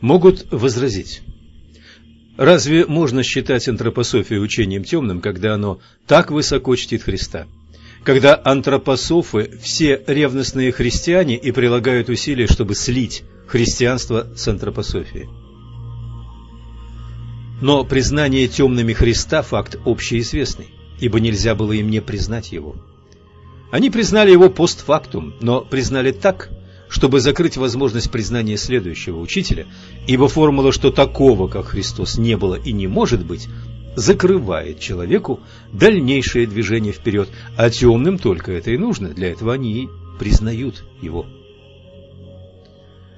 могут возразить. Разве можно считать антропософию учением темным, когда оно так высоко чтит Христа? Когда антропософы все ревностные христиане и прилагают усилия, чтобы слить христианство с антропософией? Но признание темными Христа – факт общеизвестный, ибо нельзя было им не признать его. Они признали его постфактум, но признали так, чтобы закрыть возможность признания следующего учителя, ибо формула, что такого, как Христос, не было и не может быть, закрывает человеку дальнейшее движение вперед, а темным только это и нужно, для этого они и признают его.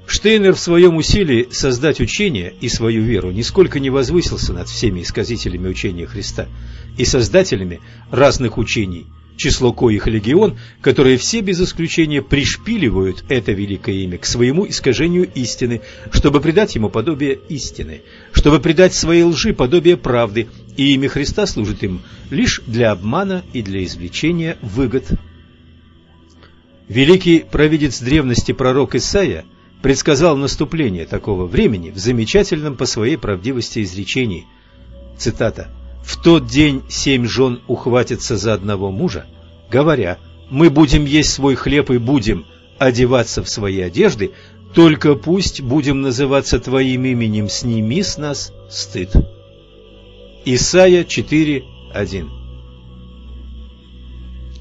Штейнер в своем усилии создать учение и свою веру нисколько не возвысился над всеми исказителями учения Христа и создателями разных учений, число коих легион, которые все без исключения пришпиливают это великое имя к своему искажению истины, чтобы придать ему подобие истины, чтобы придать своей лжи подобие правды, и имя Христа служит им лишь для обмана и для извлечения выгод. Великий провидец древности пророк Исаия – предсказал наступление такого времени в замечательном по своей правдивости изречении. Цитата. «В тот день семь жен ухватятся за одного мужа, говоря, мы будем есть свой хлеб и будем одеваться в свои одежды, только пусть будем называться Твоим именем, сними с нас стыд». Исайя 4.1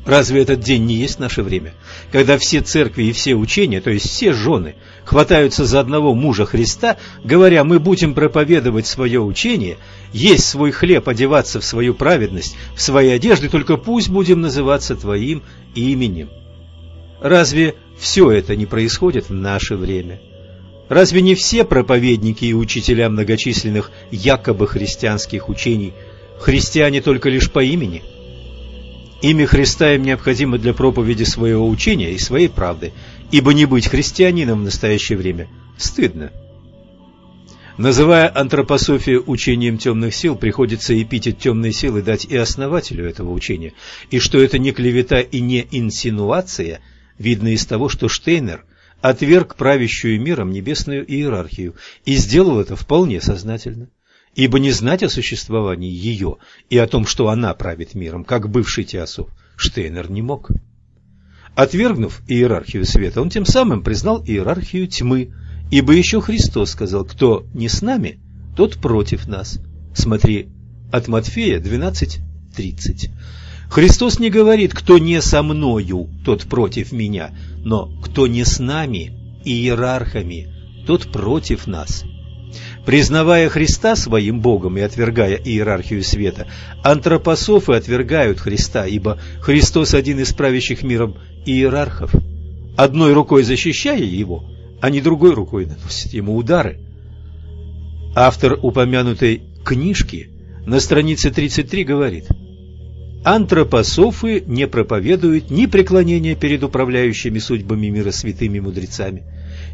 Разве этот день не есть наше время, когда все церкви и все учения, то есть все жены, хватаются за одного мужа Христа, говоря, мы будем проповедовать свое учение, есть свой хлеб, одеваться в свою праведность, в свои одежды, только пусть будем называться Твоим именем. Разве все это не происходит в наше время? Разве не все проповедники и учителя многочисленных якобы христианских учений христиане только лишь по имени – Имя Христа им необходимо для проповеди своего учения и своей правды, ибо не быть христианином в настоящее время стыдно. Называя антропософию учением темных сил, приходится эпитет темной силы дать и основателю этого учения, и что это не клевета и не инсинуация, видно из того, что Штейнер отверг правящую миром небесную иерархию и сделал это вполне сознательно ибо не знать о существовании ее и о том, что она правит миром, как бывший Теософ, Штейнер не мог. Отвергнув иерархию света, он тем самым признал иерархию тьмы, ибо еще Христос сказал, кто не с нами, тот против нас. Смотри, от Матфея 12.30. Христос не говорит, кто не со мною, тот против меня, но кто не с нами, иерархами, тот против нас. Признавая Христа своим Богом и отвергая иерархию света, антропософы отвергают Христа, ибо Христос один из правящих миром иерархов. Одной рукой защищая его, а не другой рукой наносит ему удары. Автор упомянутой книжки на странице 33 говорит Антропософы не проповедуют ни преклонения перед управляющими судьбами мира святыми мудрецами,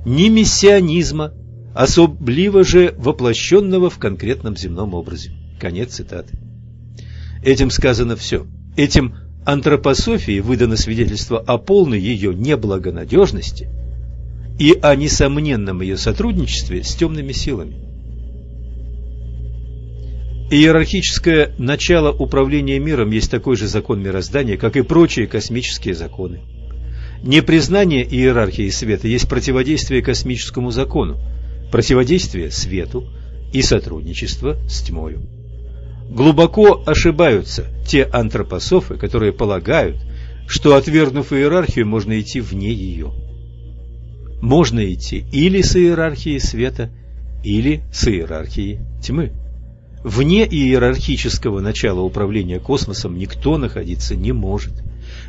ни мессианизма, особливо же воплощенного в конкретном земном образе. Конец цитаты. Этим сказано все. Этим антропософии выдано свидетельство о полной ее неблагонадежности и о несомненном ее сотрудничестве с темными силами. Иерархическое начало управления миром есть такой же закон мироздания, как и прочие космические законы. Непризнание иерархии света есть противодействие космическому закону, противодействие свету и сотрудничество с тьмою. Глубоко ошибаются те антропософы, которые полагают, что отвергнув иерархию, можно идти вне ее. Можно идти или с иерархией света, или с иерархией тьмы. Вне иерархического начала управления космосом никто находиться не может.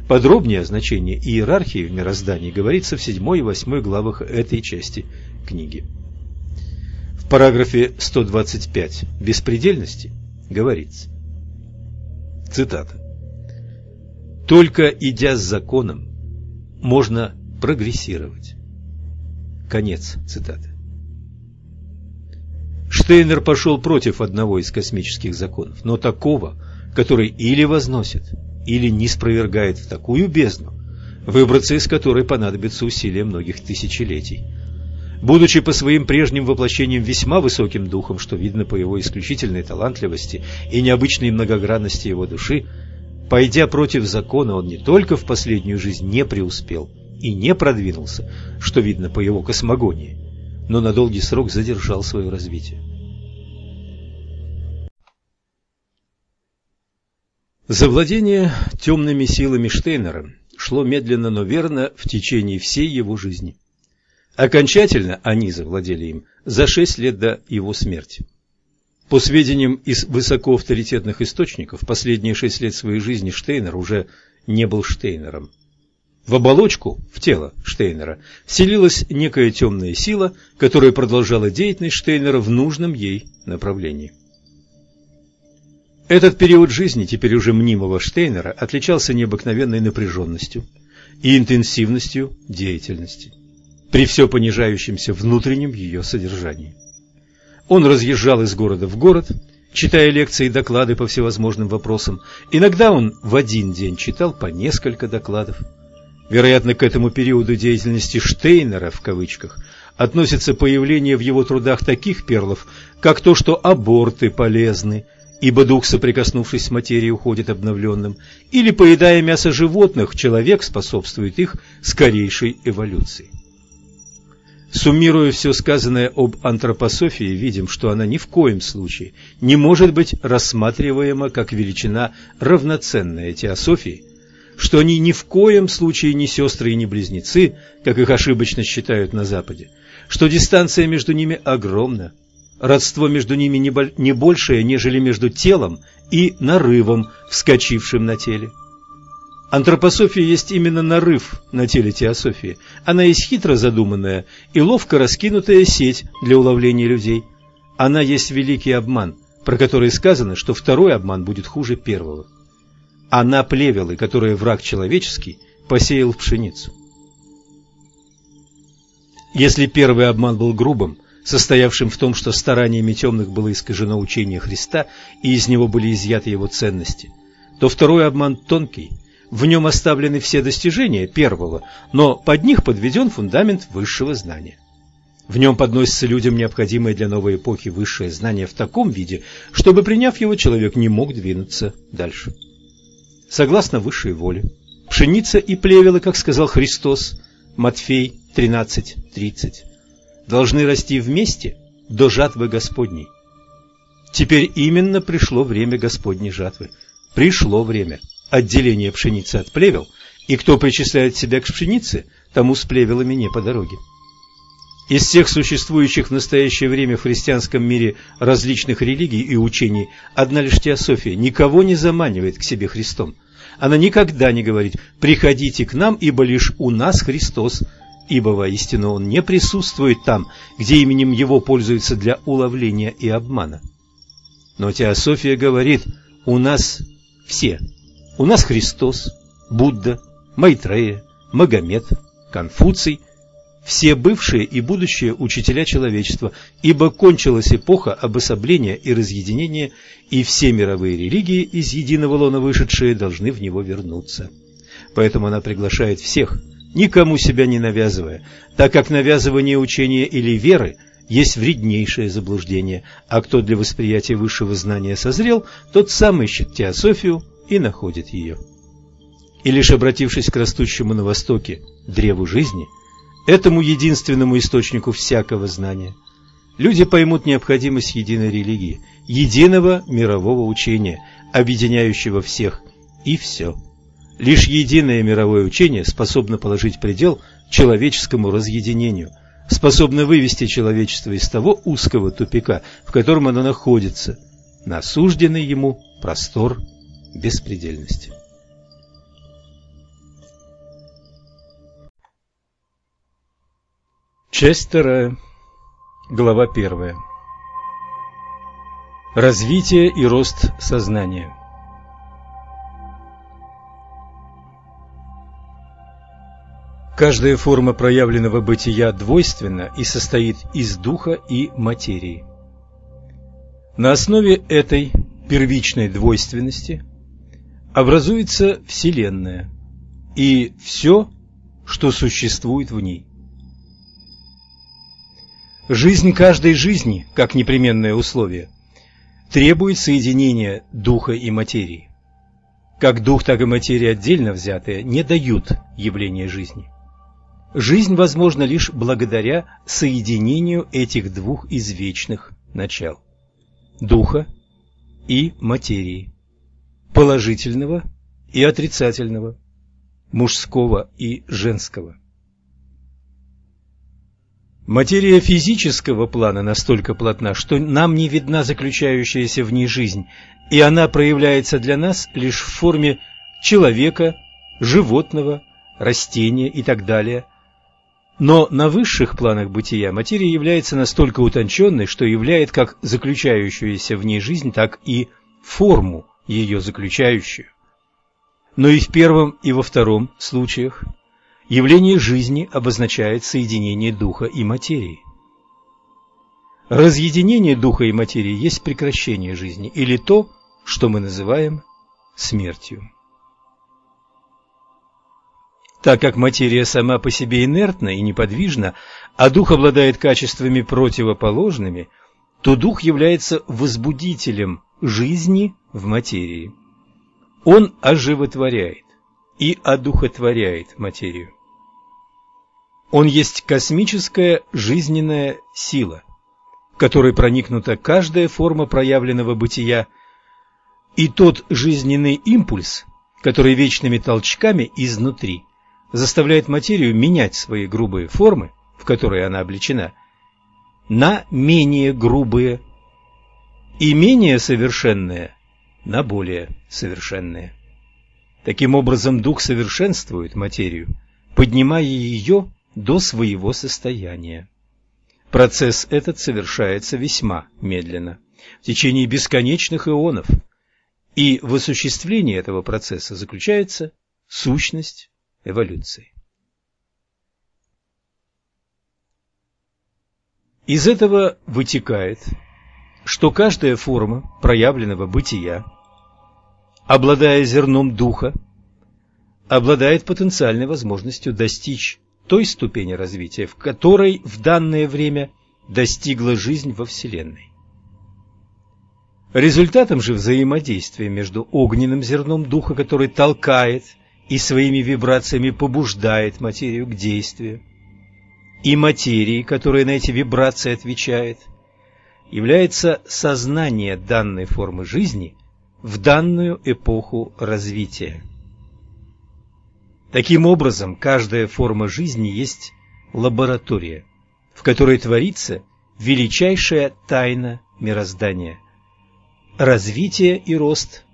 Подробнее о значении иерархии в мироздании говорится в 7 и 8 главах этой части книги в параграфе 125 «Беспредельности» говорится. Цитата. «Только идя с законом можно прогрессировать». Конец цитаты. Штейнер пошел против одного из космических законов, но такого, который или возносит, или не спровергает в такую бездну, выбраться из которой понадобится усилия многих тысячелетий. Будучи по своим прежним воплощениям весьма высоким духом, что видно по его исключительной талантливости и необычной многогранности его души, пойдя против закона, он не только в последнюю жизнь не преуспел и не продвинулся, что видно по его космогонии, но на долгий срок задержал свое развитие. Завладение темными силами Штейнера шло медленно, но верно в течение всей его жизни. Окончательно они завладели им за шесть лет до его смерти. По сведениям из высокоавторитетных источников, последние шесть лет своей жизни Штейнер уже не был Штейнером. В оболочку, в тело Штейнера, вселилась некая темная сила, которая продолжала деятельность Штейнера в нужном ей направлении. Этот период жизни, теперь уже мнимого Штейнера, отличался необыкновенной напряженностью и интенсивностью деятельности при все понижающемся внутреннем ее содержании. Он разъезжал из города в город, читая лекции и доклады по всевозможным вопросам. Иногда он в один день читал по несколько докладов. Вероятно, к этому периоду деятельности Штейнера, в кавычках, относится появление в его трудах таких перлов, как то, что аборты полезны, ибо дух, соприкоснувшись с материей, уходит обновленным, или, поедая мясо животных, человек способствует их скорейшей эволюции. Суммируя все сказанное об антропософии, видим, что она ни в коем случае не может быть рассматриваема как величина равноценная теософии, что они ни в коем случае не сестры и не близнецы, как их ошибочно считают на Западе, что дистанция между ними огромна, Родство между ними не большее, нежели между телом и нарывом, вскочившим на теле. Антропософия есть именно нарыв на теле теософии. Она есть хитро задуманная и ловко раскинутая сеть для уловления людей. Она есть великий обман, про который сказано, что второй обман будет хуже первого. Она плевелы, которые враг человеческий посеял в пшеницу. Если первый обман был грубым, состоявшим в том, что стараниями темных было искажено учение Христа и из него были изъяты его ценности, то второй обман тонкий, в нем оставлены все достижения первого, но под них подведен фундамент высшего знания. В нем подносится людям необходимое для новой эпохи высшее знание в таком виде, чтобы, приняв его, человек не мог двинуться дальше. Согласно высшей воле, пшеница и плевелы, как сказал Христос, Матфей 13.30, должны расти вместе до жатвы Господней. Теперь именно пришло время Господней жатвы. Пришло время отделения пшеницы от плевел, и кто причисляет себя к пшенице, тому с плевелами не по дороге. Из всех существующих в настоящее время в христианском мире различных религий и учений, одна лишь теософия никого не заманивает к себе Христом. Она никогда не говорит «приходите к нам, ибо лишь у нас Христос», ибо воистину он не присутствует там, где именем его пользуются для уловления и обмана. Но теософия говорит, у нас все. У нас Христос, Будда, Майтрея, Магомед, Конфуций, все бывшие и будущие учителя человечества, ибо кончилась эпоха обособления и разъединения, и все мировые религии из единого лона вышедшие должны в него вернуться. Поэтому она приглашает всех – никому себя не навязывая, так как навязывание учения или веры есть вреднейшее заблуждение, а кто для восприятия высшего знания созрел, тот сам ищет теософию и находит ее. И лишь обратившись к растущему на востоке древу жизни, этому единственному источнику всякого знания, люди поймут необходимость единой религии, единого мирового учения, объединяющего всех и все. Лишь единое мировое учение способно положить предел человеческому разъединению, способно вывести человечество из того узкого тупика, в котором оно находится, на сужденный ему простор беспредельности. Часть вторая. Глава первая. Развитие и рост сознания. Каждая форма проявленного бытия двойственна и состоит из духа и материи. На основе этой первичной двойственности образуется Вселенная и все, что существует в ней. Жизнь каждой жизни, как непременное условие, требует соединения духа и материи. Как дух, так и материя отдельно взятые не дают явления жизни. Жизнь возможна лишь благодаря соединению этих двух извечных начал – духа и материи, положительного и отрицательного, мужского и женского. Материя физического плана настолько плотна, что нам не видна заключающаяся в ней жизнь, и она проявляется для нас лишь в форме человека, животного, растения и так далее. Но на высших планах бытия материя является настолько утонченной, что являет как заключающуюся в ней жизнь, так и форму ее заключающую. Но и в первом, и во втором случаях Явление жизни обозначает соединение духа и материи. Разъединение духа и материи есть прекращение жизни или то, что мы называем смертью. Так как материя сама по себе инертна и неподвижна, а дух обладает качествами противоположными, то дух является возбудителем жизни в материи. Он оживотворяет и одухотворяет материю. Он есть космическая жизненная сила, которой проникнута каждая форма проявленного бытия, и тот жизненный импульс, который вечными толчками изнутри заставляет материю менять свои грубые формы, в которые она облечена, на менее грубые и менее совершенные на более совершенные. Таким образом, дух совершенствует материю, поднимая ее до своего состояния. Процесс этот совершается весьма медленно, в течение бесконечных ионов, и в осуществлении этого процесса заключается сущность эволюции. Из этого вытекает, что каждая форма проявленного бытия, обладая зерном духа, обладает потенциальной возможностью достичь той ступени развития, в которой в данное время достигла жизнь во Вселенной. Результатом же взаимодействия между огненным зерном духа, который толкает и своими вибрациями побуждает материю к действию, и материей, которая на эти вибрации отвечает, является сознание данной формы жизни в данную эпоху развития. Таким образом, каждая форма жизни есть лаборатория, в которой творится величайшая тайна мироздания – развитие и рост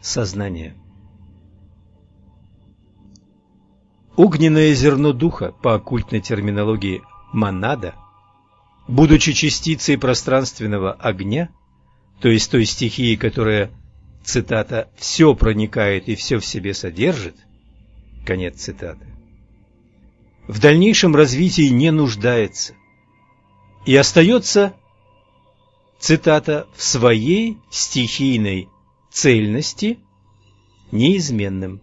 сознания. Огненное зерно духа, по оккультной терминологии монада, будучи частицей пространственного огня, то есть той стихии, которая, цитата, «все проникает и все в себе содержит», Конец цитаты. В дальнейшем развитии не нуждается и остается, цитата, в своей стихийной цельности неизменным.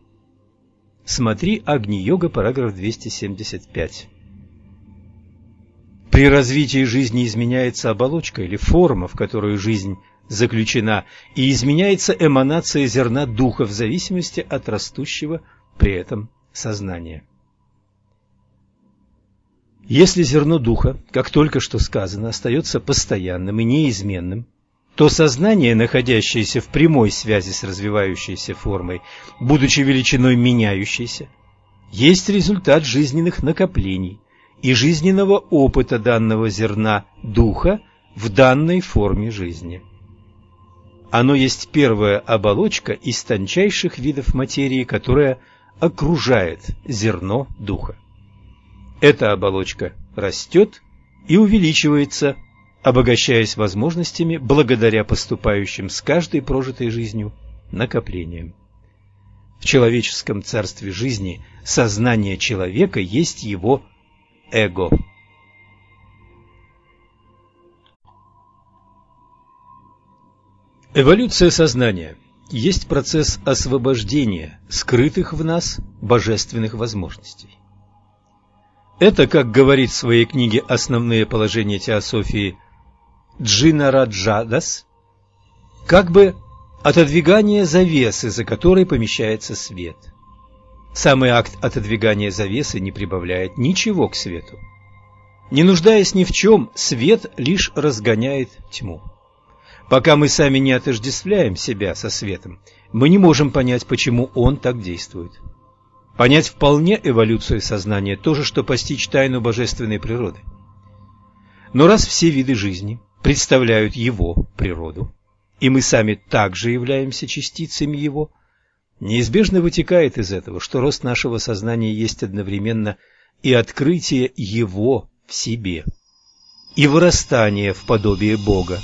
Смотри Агни-йога, параграф 275. При развитии жизни изменяется оболочка или форма, в которую жизнь заключена, и изменяется эманация зерна духа в зависимости от растущего при этом сознания. Если зерно духа, как только что сказано, остается постоянным и неизменным, то сознание, находящееся в прямой связи с развивающейся формой, будучи величиной меняющейся, есть результат жизненных накоплений и жизненного опыта данного зерна духа в данной форме жизни. Оно есть первая оболочка из тончайших видов материи, которая окружает зерно духа. Эта оболочка растет и увеличивается, обогащаясь возможностями благодаря поступающим с каждой прожитой жизнью накоплениям. В человеческом царстве жизни сознание человека есть его эго. Эволюция сознания – есть процесс освобождения скрытых в нас божественных возможностей. Это, как говорит в своей книге «Основные положения теософии» Джина Раджадас, как бы отодвигание завесы, за которой помещается свет. Самый акт отодвигания завесы не прибавляет ничего к свету. Не нуждаясь ни в чем, свет лишь разгоняет тьму. Пока мы сами не отождествляем себя со светом, мы не можем понять, почему он так действует. Понять вполне эволюцию сознания – то же, что постичь тайну божественной природы. Но раз все виды жизни представляют его природу, и мы сами также являемся частицами его, неизбежно вытекает из этого, что рост нашего сознания есть одновременно и открытие его в себе, и вырастание в подобие Бога.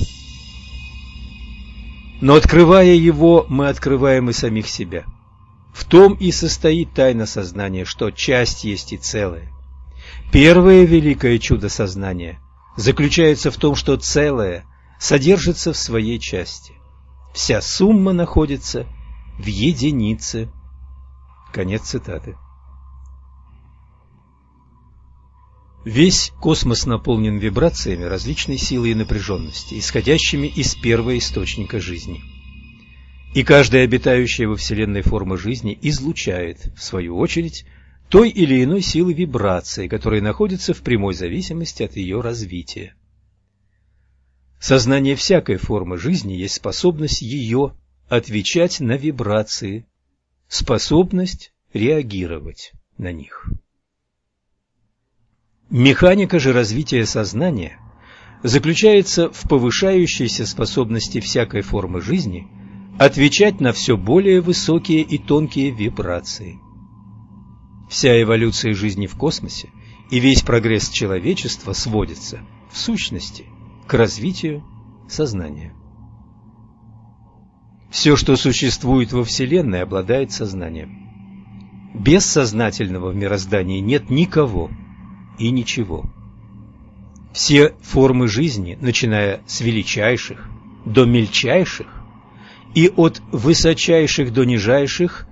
Но открывая его, мы открываем и самих себя – в том и состоит тайна сознания, что часть есть и целое. Первое великое чудо сознания заключается в том, что целое содержится в своей части. Вся сумма находится в единице. Конец цитаты. Весь космос наполнен вибрациями различной силы и напряженности, исходящими из первого источника жизни – и каждая обитающая во Вселенной форма жизни излучает, в свою очередь, той или иной силы вибрации, которые находятся в прямой зависимости от ее развития. Сознание всякой формы жизни есть способность ее отвечать на вибрации, способность реагировать на них. Механика же развития сознания заключается в повышающейся способности всякой формы жизни – отвечать на все более высокие и тонкие вибрации. Вся эволюция жизни в космосе и весь прогресс человечества сводится, в сущности, к развитию сознания. Все, что существует во Вселенной, обладает сознанием. Без сознательного в мироздании нет никого и ничего. Все формы жизни, начиная с величайших до мельчайших, и от высочайших до нижайших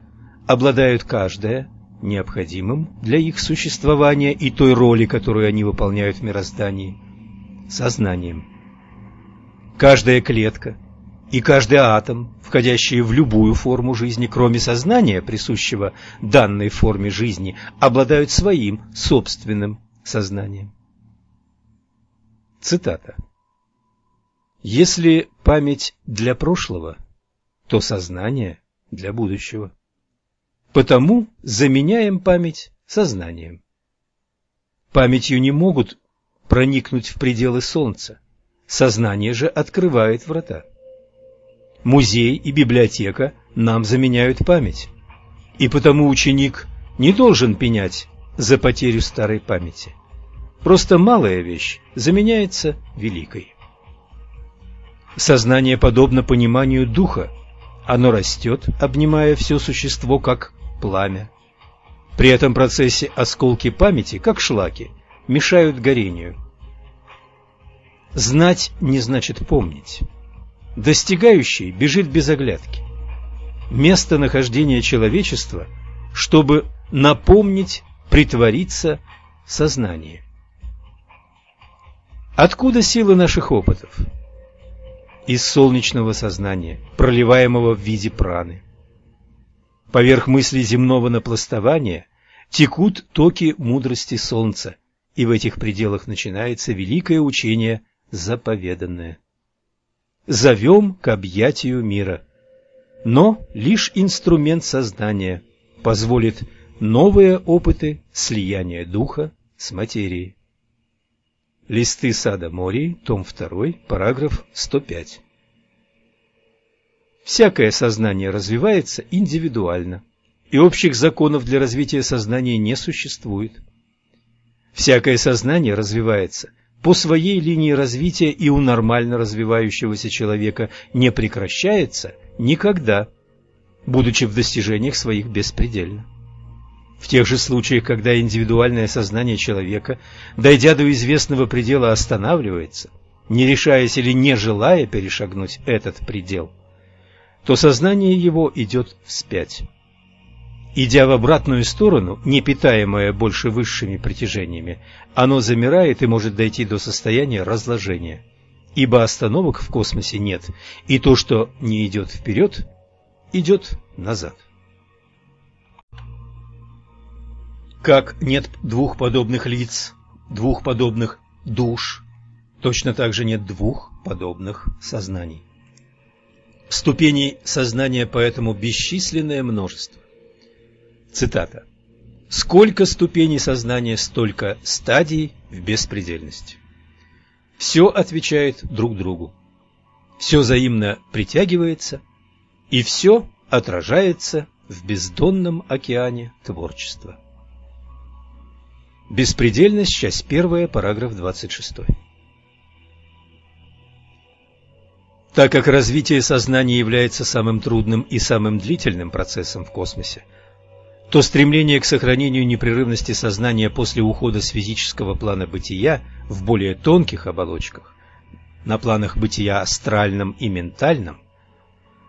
обладают каждая необходимым для их существования и той роли, которую они выполняют в мироздании, сознанием. Каждая клетка и каждый атом, входящие в любую форму жизни, кроме сознания, присущего данной форме жизни, обладают своим собственным сознанием. Цитата. Если память для прошлого – то сознание для будущего. Потому заменяем память сознанием. Памятью не могут проникнуть в пределы Солнца. Сознание же открывает врата. Музей и библиотека нам заменяют память. И потому ученик не должен пенять за потерю старой памяти. Просто малая вещь заменяется великой. Сознание подобно пониманию духа, оно растет, обнимая все существо, как пламя. При этом процессе осколки памяти, как шлаки, мешают горению. Знать не значит помнить. Достигающий бежит без оглядки. Место нахождения человечества, чтобы напомнить, притвориться в сознании. Откуда сила наших опытов? из солнечного сознания, проливаемого в виде праны. Поверх мысли земного напластования текут токи мудрости солнца, и в этих пределах начинается великое учение заповеданное. Зовем к объятию мира. Но лишь инструмент сознания позволит новые опыты слияния духа с материей. Листы сада Мории, том 2, параграф 105. Всякое сознание развивается индивидуально, и общих законов для развития сознания не существует. Всякое сознание развивается по своей линии развития и у нормально развивающегося человека не прекращается никогда, будучи в достижениях своих беспредельно. В тех же случаях, когда индивидуальное сознание человека, дойдя до известного предела, останавливается, не решаясь или не желая перешагнуть этот предел, то сознание его идет вспять. Идя в обратную сторону, не питаемое больше высшими притяжениями, оно замирает и может дойти до состояния разложения. Ибо остановок в космосе нет, и то, что не идет вперед, идет назад. Как нет двух подобных лиц, двух подобных душ, точно так же нет двух подобных сознаний. Ступеней сознания поэтому бесчисленное множество. Цитата. «Сколько ступеней сознания, столько стадий в беспредельности». Все отвечает друг другу. Все взаимно притягивается, и все отражается в бездонном океане творчества. Беспредельность, часть первая, параграф 26. Так как развитие сознания является самым трудным и самым длительным процессом в космосе, то стремление к сохранению непрерывности сознания после ухода с физического плана бытия в более тонких оболочках, на планах бытия астральном и ментальном,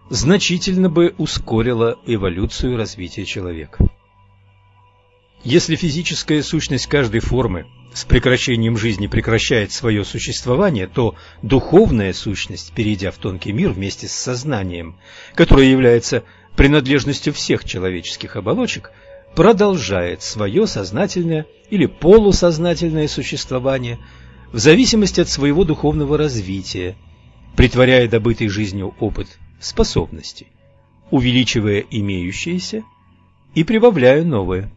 значительно бы ускорило эволюцию развития человека. Если физическая сущность каждой формы с прекращением жизни прекращает свое существование, то духовная сущность, перейдя в тонкий мир вместе с сознанием, которое является принадлежностью всех человеческих оболочек, продолжает свое сознательное или полусознательное существование в зависимости от своего духовного развития, притворяя добытый жизнью опыт способностей, увеличивая имеющиеся и прибавляя новые.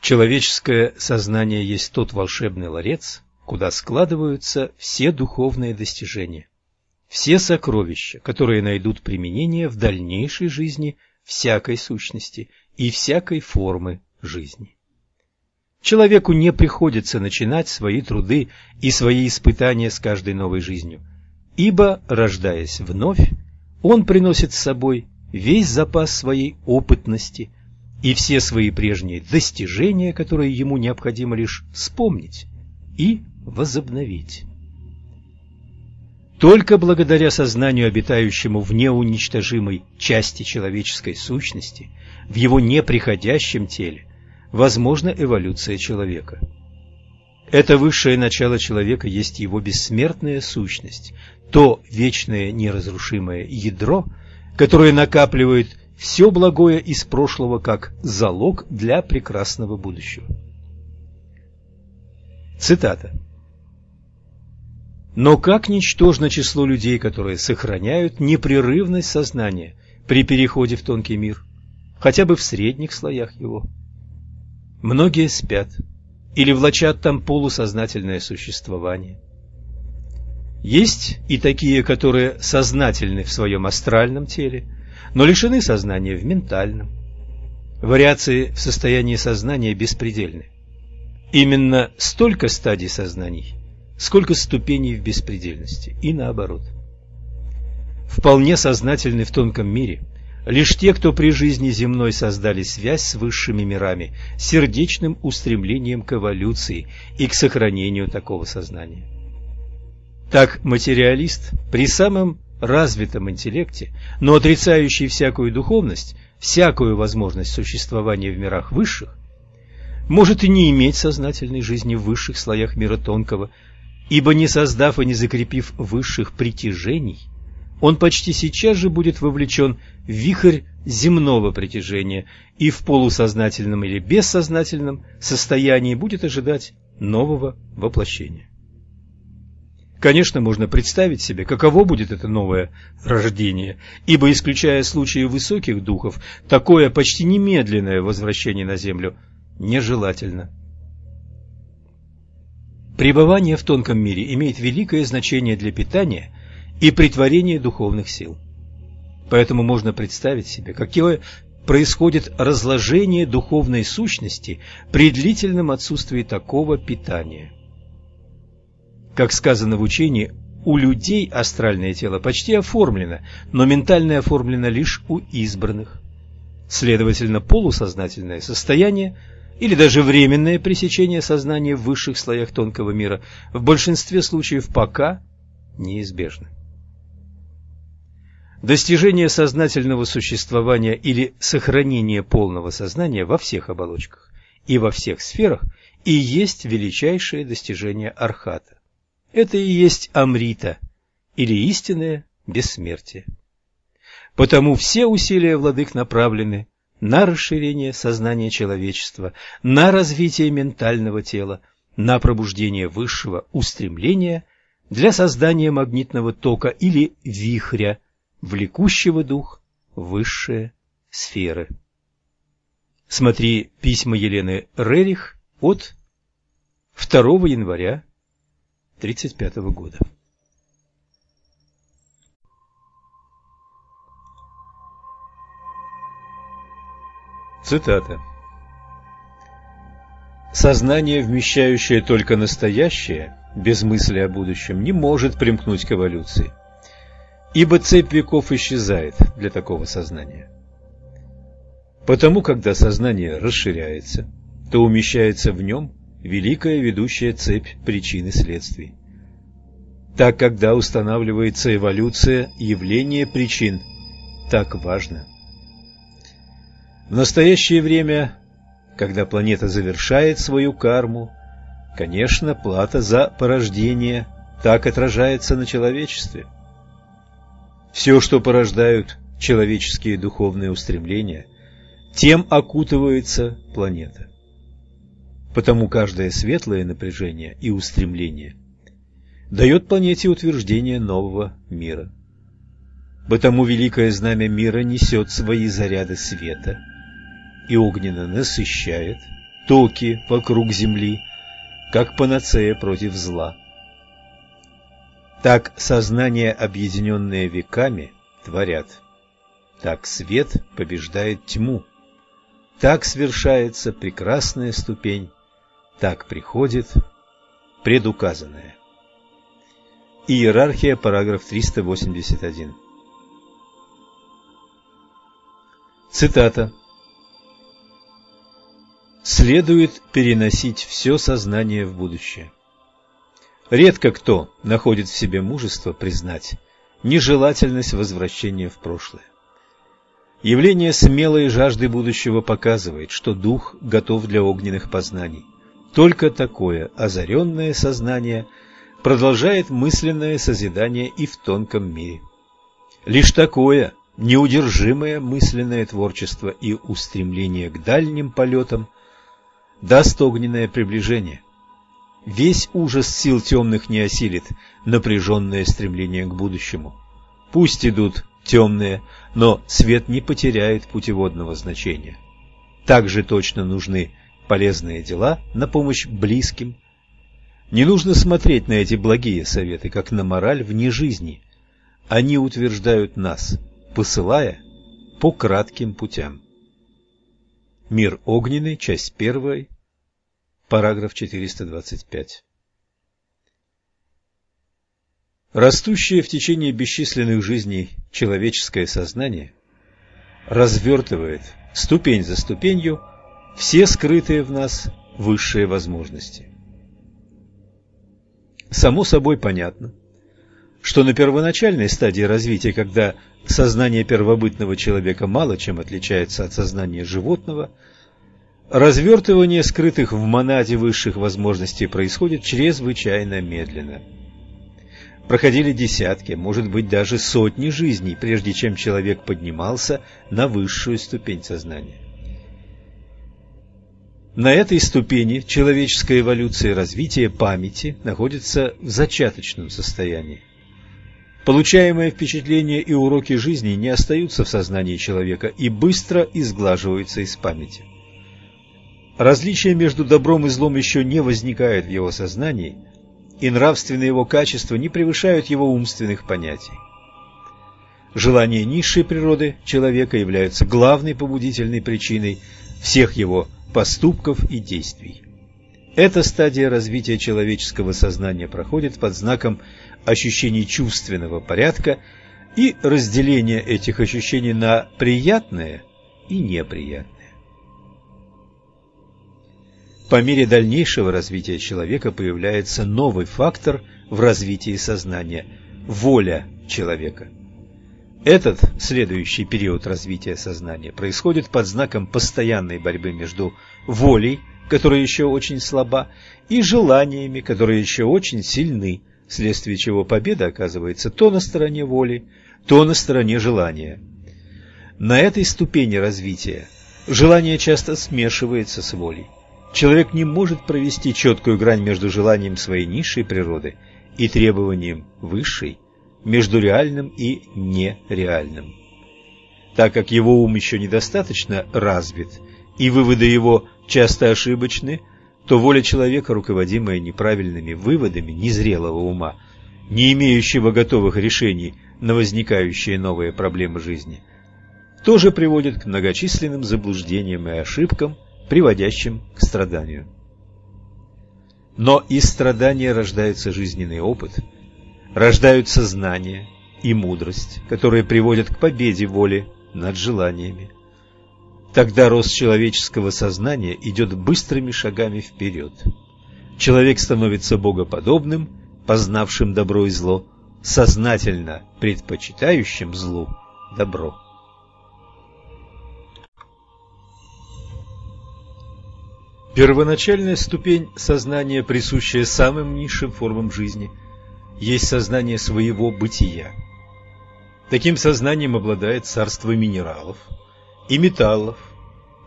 Человеческое сознание есть тот волшебный ларец, куда складываются все духовные достижения все сокровища, которые найдут применение в дальнейшей жизни всякой сущности и всякой формы жизни. Человеку не приходится начинать свои труды и свои испытания с каждой новой жизнью, ибо, рождаясь вновь, он приносит с собой весь запас своей опытности и все свои прежние достижения, которые ему необходимо лишь вспомнить и возобновить. Только благодаря сознанию, обитающему в неуничтожимой части человеческой сущности, в его неприходящем теле, возможна эволюция человека. Это высшее начало человека есть его бессмертная сущность, то вечное неразрушимое ядро, которое накапливает все благое из прошлого как залог для прекрасного будущего. Цитата. Но как ничтожно число людей, которые сохраняют непрерывность сознания при переходе в тонкий мир, хотя бы в средних слоях его. Многие спят или влачат там полусознательное существование. Есть и такие, которые сознательны в своем астральном теле, но лишены сознания в ментальном. Вариации в состоянии сознания беспредельны. Именно столько стадий сознаний сколько ступеней в беспредельности, и наоборот. Вполне сознательны в тонком мире лишь те, кто при жизни земной создали связь с высшими мирами, сердечным устремлением к эволюции и к сохранению такого сознания. Так материалист при самом развитом интеллекте, но отрицающий всякую духовность, всякую возможность существования в мирах высших, может и не иметь сознательной жизни в высших слоях мира тонкого, Ибо не создав и не закрепив высших притяжений, он почти сейчас же будет вовлечен в вихрь земного притяжения и в полусознательном или бессознательном состоянии будет ожидать нового воплощения. Конечно, можно представить себе, каково будет это новое рождение, ибо, исключая случаи высоких духов, такое почти немедленное возвращение на Землю нежелательно. Пребывание в тонком мире имеет великое значение для питания и притворения духовных сил. Поэтому можно представить себе, какое происходит разложение духовной сущности при длительном отсутствии такого питания. Как сказано в учении, у людей астральное тело почти оформлено, но ментальное оформлено лишь у избранных. Следовательно, полусознательное состояние – или даже временное пресечение сознания в высших слоях тонкого мира в большинстве случаев пока неизбежно. Достижение сознательного существования или сохранение полного сознания во всех оболочках и во всех сферах и есть величайшее достижение Архата. Это и есть Амрита, или истинное бессмертие. Потому все усилия владык направлены на расширение сознания человечества, на развитие ментального тела, на пробуждение высшего устремления для создания магнитного тока или вихря, влекущего дух высшие сферы. Смотри письма Елены Рерих от 2 января 1935 года. Цитата. Сознание, вмещающее только настоящее, без мысли о будущем, не может примкнуть к эволюции – ибо цепь веков исчезает для такого сознания. Потому, когда сознание расширяется, то умещается в нем великая ведущая цепь причин и следствий. Так, когда устанавливается эволюция явления причин, так важно. В настоящее время, когда планета завершает свою карму, конечно, плата за порождение так отражается на человечестве – все, что порождают человеческие духовные устремления, тем окутывается планета. Потому каждое светлое напряжение и устремление дает планете утверждение нового мира. Потому великое знамя мира несет свои заряды света и огненно насыщает токи вокруг Земли, как панацея против зла. Так сознание, объединенное веками, творят. Так свет побеждает тьму. Так свершается прекрасная ступень. Так приходит предуказанное. Иерархия, параграф 381. Цитата. Следует переносить все сознание в будущее. Редко кто находит в себе мужество признать нежелательность возвращения в прошлое. Явление смелой жажды будущего показывает, что дух готов для огненных познаний. Только такое озаренное сознание продолжает мысленное созидание и в тонком мире. Лишь такое неудержимое мысленное творчество и устремление к дальним полетам даст огненное приближение – Весь ужас сил темных не осилит напряженное стремление к будущему. Пусть идут темные, но свет не потеряет путеводного значения. Также точно нужны полезные дела на помощь близким. Не нужно смотреть на эти благие советы, как на мораль вне жизни. Они утверждают нас, посылая по кратким путям. Мир огненный, часть первая, Параграф 425. Растущее в течение бесчисленных жизней человеческое сознание развертывает ступень за ступенью все скрытые в нас высшие возможности. Само собой понятно, что на первоначальной стадии развития, когда сознание первобытного человека мало чем отличается от сознания животного – Развертывание скрытых в монаде высших возможностей происходит чрезвычайно медленно. Проходили десятки, может быть даже сотни жизней, прежде чем человек поднимался на высшую ступень сознания. На этой ступени человеческая эволюция и развитие памяти находится в зачаточном состоянии. Получаемые впечатления и уроки жизни не остаются в сознании человека и быстро изглаживаются из памяти. Различие между добром и злом еще не возникает в его сознании, и нравственные его качества не превышают его умственных понятий. Желания низшей природы человека являются главной побудительной причиной всех его поступков и действий. Эта стадия развития человеческого сознания проходит под знаком ощущений чувственного порядка и разделения этих ощущений на приятное и неприятное. По мере дальнейшего развития человека появляется новый фактор в развитии сознания – воля человека. Этот следующий период развития сознания происходит под знаком постоянной борьбы между волей, которая еще очень слаба, и желаниями, которые еще очень сильны, вследствие чего победа оказывается то на стороне воли, то на стороне желания. На этой ступени развития желание часто смешивается с волей. Человек не может провести четкую грань между желанием своей низшей природы и требованием высшей, между реальным и нереальным. Так как его ум еще недостаточно развит, и выводы его часто ошибочны, то воля человека, руководимая неправильными выводами незрелого ума, не имеющего готовых решений на возникающие новые проблемы жизни, тоже приводит к многочисленным заблуждениям и ошибкам, приводящим к страданию. Но из страдания рождается жизненный опыт – рождаются знания и мудрость, которые приводят к победе воли над желаниями. Тогда рост человеческого сознания идет быстрыми шагами вперед. Человек становится богоподобным, познавшим добро и зло, сознательно предпочитающим злу добро. Первоначальная ступень сознания, присущая самым низшим формам жизни – есть сознание своего бытия. Таким сознанием обладает царство минералов и металлов,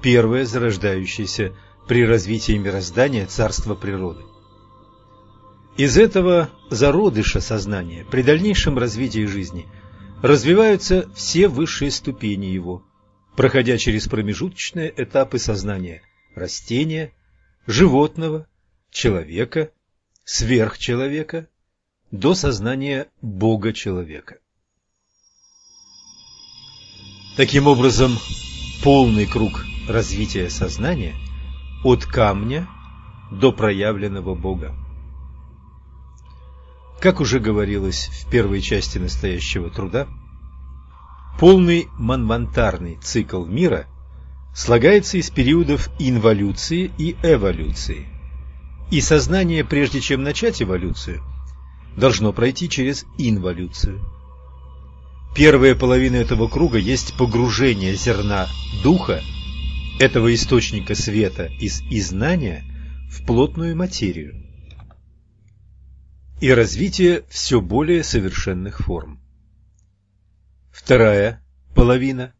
первое зарождающееся при развитии мироздания царство природы. Из этого зародыша сознания при дальнейшем развитии жизни развиваются все высшие ступени его, проходя через промежуточные этапы сознания растения, животного, человека, сверхчеловека до сознания Бога человека. Таким образом, полный круг развития сознания от камня до проявленного Бога. Как уже говорилось в первой части настоящего труда, полный манвантарный цикл мира слагается из периодов инволюции и эволюции. И сознание, прежде чем начать эволюцию – должно пройти через инволюцию. Первая половина этого круга есть погружение зерна духа, этого источника света из изнания, в плотную материю и развитие все более совершенных форм. Вторая половина,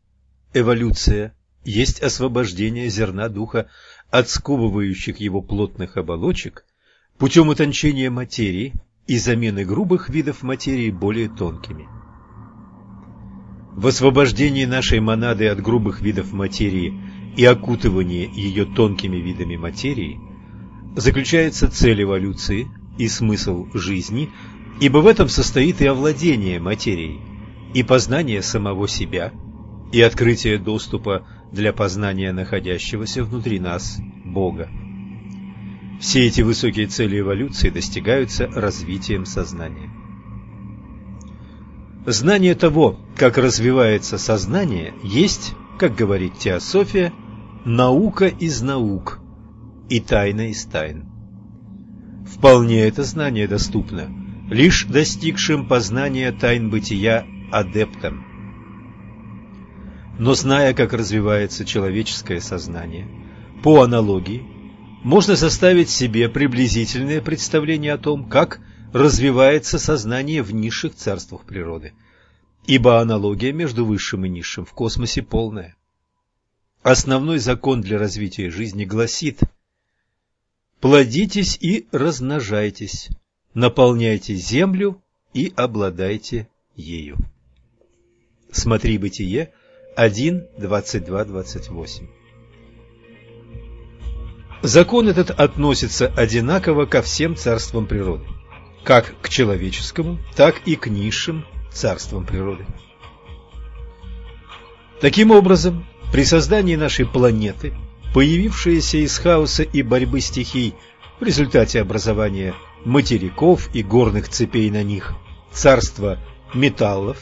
эволюция, есть освобождение зерна духа от сковывающих его плотных оболочек путем утончения материи и замены грубых видов материи более тонкими. В освобождении нашей монады от грубых видов материи и окутывании ее тонкими видами материи заключается цель эволюции и смысл жизни, ибо в этом состоит и овладение материей, и познание самого себя, и открытие доступа для познания находящегося внутри нас Бога. Все эти высокие цели эволюции достигаются развитием сознания. Знание того, как развивается сознание, есть, как говорит теософия, наука из наук и тайна из тайн. Вполне это знание доступно лишь достигшим познания тайн бытия адептам. Но зная, как развивается человеческое сознание, по аналогии, можно составить себе приблизительное представление о том, как развивается сознание в низших царствах природы, ибо аналогия между высшим и низшим в космосе полная. Основной закон для развития жизни гласит «Плодитесь и размножайтесь, наполняйте землю и обладайте ею». Смотри Бытие 1, 22, 28. Закон этот относится одинаково ко всем царствам природы, как к человеческому, так и к низшим царствам природы. Таким образом, при создании нашей планеты, появившаяся из хаоса и борьбы стихий в результате образования материков и горных цепей на них, царства металлов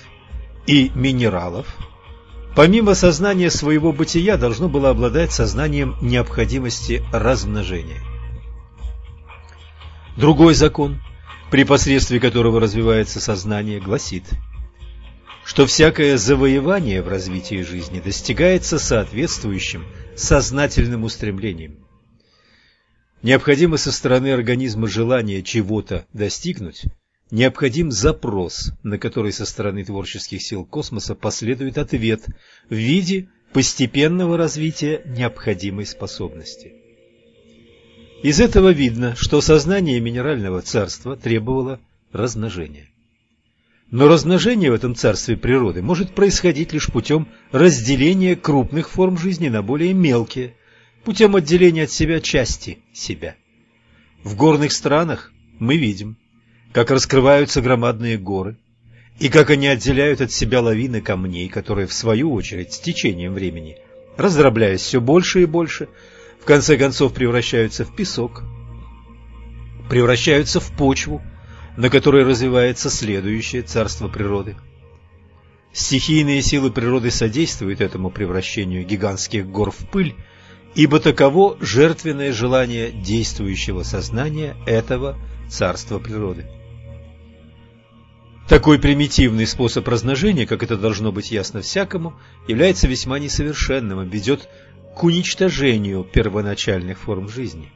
и минералов – помимо сознания своего бытия, должно было обладать сознанием необходимости размножения. Другой закон, при посредстве которого развивается сознание, гласит что всякое завоевание в развитии жизни достигается соответствующим сознательным устремлением. Необходимо со стороны организма желание чего-то достигнуть, необходим запрос, на который со стороны творческих сил космоса последует ответ в виде постепенного развития необходимой способности. Из этого видно, что сознание минерального царства требовало размножения. Но размножение в этом царстве природы может происходить лишь путем разделения крупных форм жизни на более мелкие, путем отделения от себя части себя. В горных странах мы видим, как раскрываются громадные горы, и как они отделяют от себя лавины камней, которые, в свою очередь, с течением времени, раздробляясь все больше и больше, в конце концов превращаются в песок, превращаются в почву, на которой развивается следующее царство природы. Стихийные силы природы содействуют этому превращению гигантских гор в пыль, ибо таково жертвенное желание действующего сознания этого царства природы. Такой примитивный способ размножения, как это должно быть ясно всякому, является весьма несовершенным и ведет к уничтожению первоначальных форм жизни.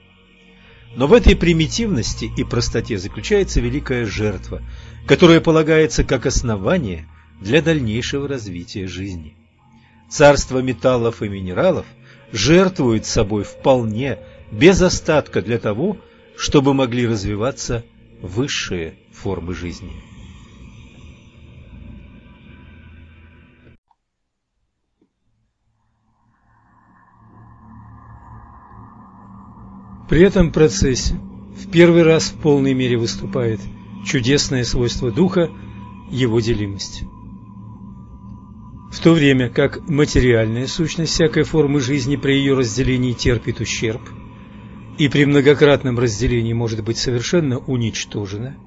Но в этой примитивности и простоте заключается великая жертва, которая полагается как основание для дальнейшего развития жизни. Царство металлов и минералов жертвует собой вполне, без остатка для того, чтобы могли развиваться высшие формы жизни. При этом процессе в первый раз в полной мере выступает чудесное свойство духа – его делимость. В то время как материальная сущность всякой формы жизни при ее разделении терпит ущерб и при многократном разделении может быть совершенно уничтожена,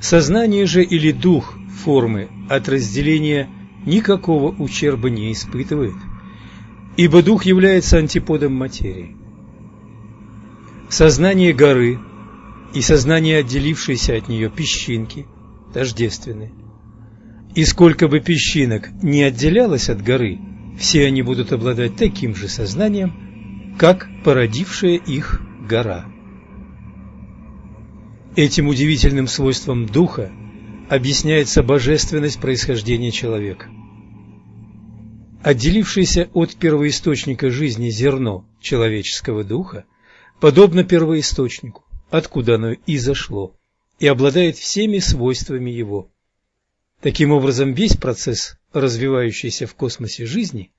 сознание же или дух формы от разделения никакого ущерба не испытывает, ибо дух является антиподом материи. Сознание горы и сознание отделившейся от нее песчинки тождественны. И сколько бы песчинок не отделялось от горы, все они будут обладать таким же сознанием, как породившая их гора. Этим удивительным свойством духа объясняется божественность происхождения человека. Отделившееся от первоисточника жизни зерно человеческого духа подобно первоисточнику, откуда оно и зашло, и обладает всеми свойствами его. Таким образом, весь процесс, развивающийся в космосе жизни,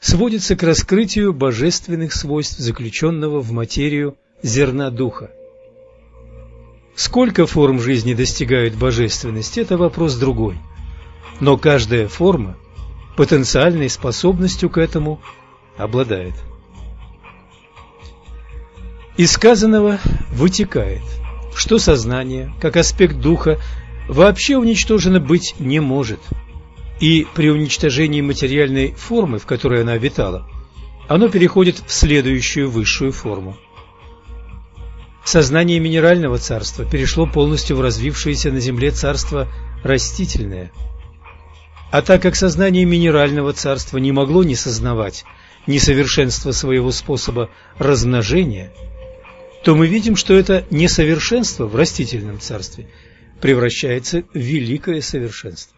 сводится к раскрытию божественных свойств, заключенного в материю зерна духа. Сколько форм жизни достигают божественности – это вопрос другой. Но каждая форма потенциальной способностью к этому обладает. Из сказанного вытекает, что сознание, как аспект духа, вообще уничтожено быть не может, и при уничтожении материальной формы, в которой она обитала, оно переходит в следующую высшую форму. Сознание минерального царства перешло полностью в развившееся на Земле царство растительное. А так как сознание минерального царства не могло не сознавать несовершенство своего способа размножения – то мы видим, что это несовершенство в растительном царстве превращается в великое совершенство.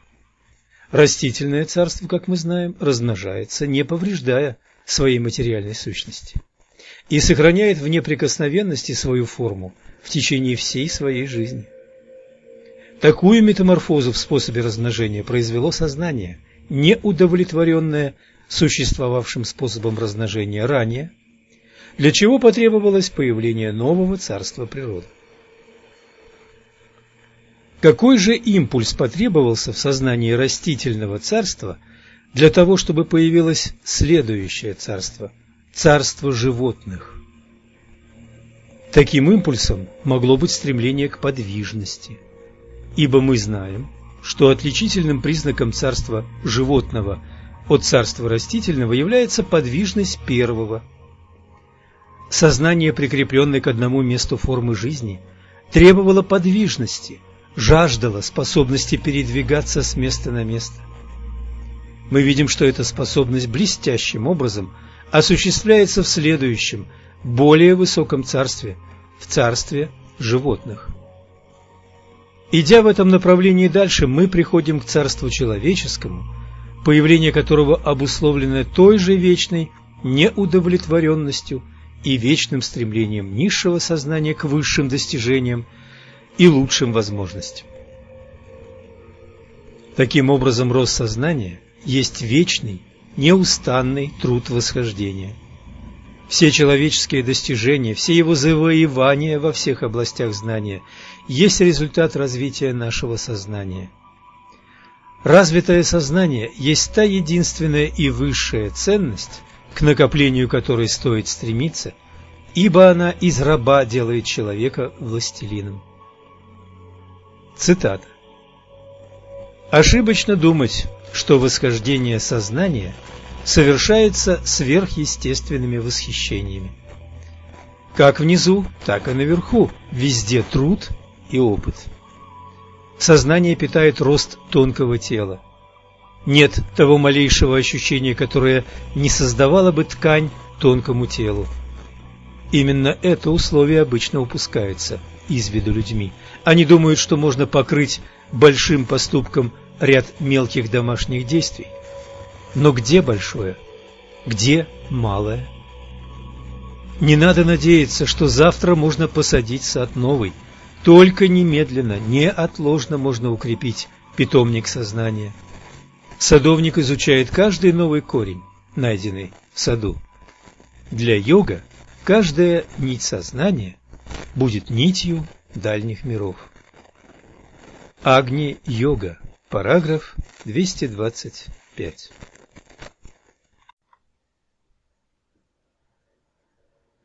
Растительное царство, как мы знаем, размножается, не повреждая своей материальной сущности, и сохраняет в неприкосновенности свою форму в течение всей своей жизни. Такую метаморфозу в способе размножения произвело сознание, неудовлетворенное существовавшим способом размножения ранее – для чего потребовалось появление нового царства природы. Какой же импульс потребовался в сознании растительного царства для того, чтобы появилось следующее царство – царство животных? Таким импульсом могло быть стремление к подвижности, ибо мы знаем, что отличительным признаком царства животного от царства растительного является подвижность первого – Сознание, прикрепленное к одному месту формы жизни, требовало подвижности, жаждала способности передвигаться с места на место. Мы видим, что эта способность блестящим образом осуществляется в следующем, более высоком царстве, в царстве животных. Идя в этом направлении дальше, мы приходим к царству человеческому, появление которого обусловлено той же вечной неудовлетворенностью и вечным стремлением низшего сознания к высшим достижениям и лучшим возможностям. Таким образом, рост сознания есть вечный, неустанный труд восхождения. Все человеческие достижения, все его завоевания во всех областях знания есть результат развития нашего сознания. Развитое сознание есть та единственная и высшая ценность, к накоплению которой стоит стремиться, ибо она из раба делает человека властелином. Цитата. Ошибочно думать, что восхождение сознания совершается сверхъестественными восхищениями. Как внизу, так и наверху, везде труд и опыт. Сознание питает рост тонкого тела. Нет того малейшего ощущения, которое не создавало бы ткань тонкому телу. Именно это условие обычно упускается из виду людьми. Они думают, что можно покрыть большим поступком ряд мелких домашних действий. Но где большое? Где малое? Не надо надеяться, что завтра можно посадить сад новый. Только немедленно, неотложно можно укрепить питомник сознания. Садовник изучает каждый новый корень, найденный в саду. Для йога каждая нить сознания будет нитью дальних миров. Агни-йога. Параграф 225.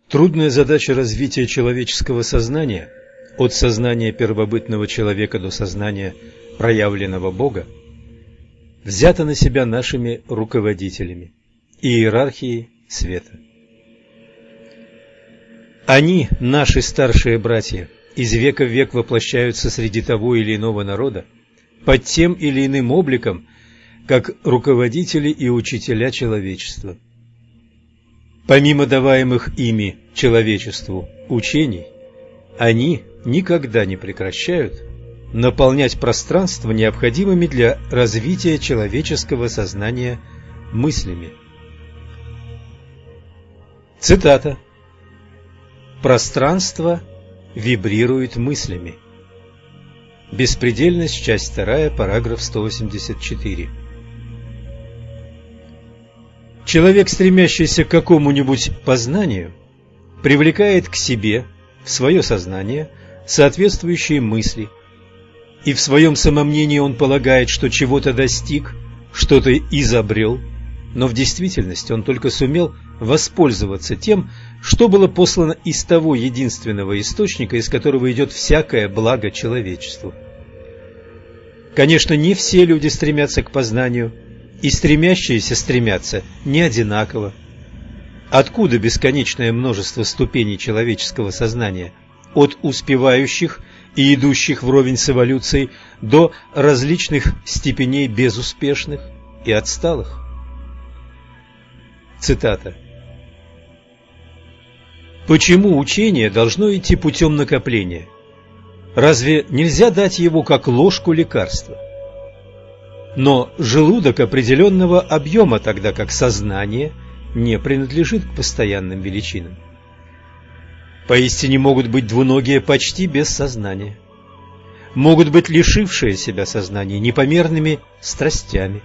Трудная задача развития человеческого сознания от сознания первобытного человека до сознания проявленного Бога взята на себя нашими руководителями иерархией света. Они, наши старшие братья, из века в век воплощаются среди того или иного народа, под тем или иным обликом, как руководители и учителя человечества. Помимо даваемых ими человечеству учений, они никогда не прекращают наполнять пространство необходимыми для развития человеческого сознания мыслями. Цитата. Пространство вибрирует мыслями. Беспредельность, часть 2, параграф 184. Человек, стремящийся к какому-нибудь познанию, привлекает к себе, в свое сознание, соответствующие мысли, и в своем самомнении он полагает, что чего-то достиг, что-то изобрел, но в действительности он только сумел воспользоваться тем, что было послано из того единственного источника, из которого идет всякое благо человечеству. Конечно, не все люди стремятся к познанию, и стремящиеся стремятся не одинаково. Откуда бесконечное множество ступеней человеческого сознания? От успевающих и идущих вровень с эволюцией до различных степеней безуспешных и отсталых. Цитата. Почему учение должно идти путем накопления? Разве нельзя дать его как ложку лекарства? Но желудок определенного объема, тогда как сознание не принадлежит к постоянным величинам. Поистине могут быть двуногие почти без сознания. Могут быть лишившие себя сознания непомерными страстями.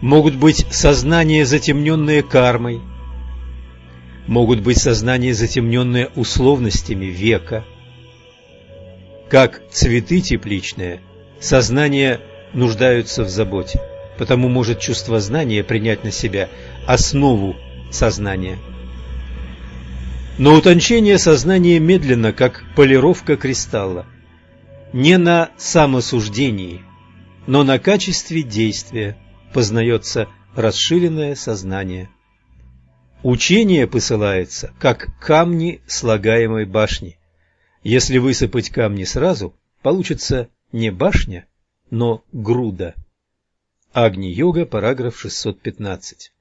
Могут быть сознания, затемненные кармой, могут быть сознания, затемненные условностями века. Как цветы тепличные, сознание нуждаются в заботе, потому может чувство знания принять на себя основу сознания. Но утончение сознания медленно, как полировка кристалла, не на самосуждении, но на качестве действия познается расширенное сознание. Учение посылается, как камни слагаемой башни. Если высыпать камни сразу, получится не башня, но груда. Агни-йога, параграф 615.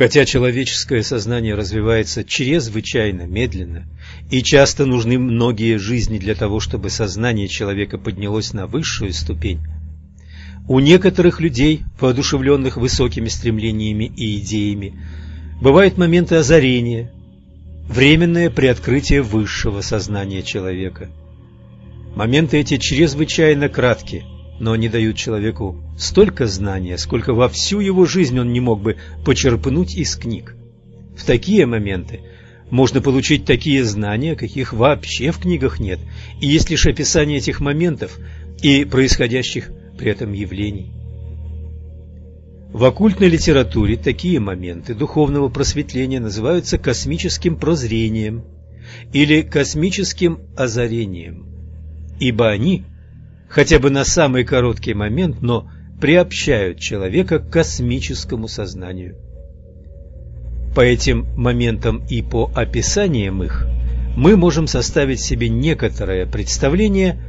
Хотя человеческое сознание развивается чрезвычайно медленно, и часто нужны многие жизни для того, чтобы сознание человека поднялось на высшую ступень, у некоторых людей, воодушевленных высокими стремлениями и идеями, бывают моменты озарения, временное приоткрытие высшего сознания человека. Моменты эти чрезвычайно краткие, но они дают человеку столько знания, сколько во всю его жизнь он не мог бы почерпнуть из книг. В такие моменты можно получить такие знания, каких вообще в книгах нет, и есть лишь описание этих моментов и происходящих при этом явлений. В оккультной литературе такие моменты духовного просветления называются космическим прозрением или космическим озарением, ибо они, хотя бы на самый короткий момент, но приобщают человека к космическому сознанию. По этим моментам и по описаниям их мы можем составить себе некоторое представление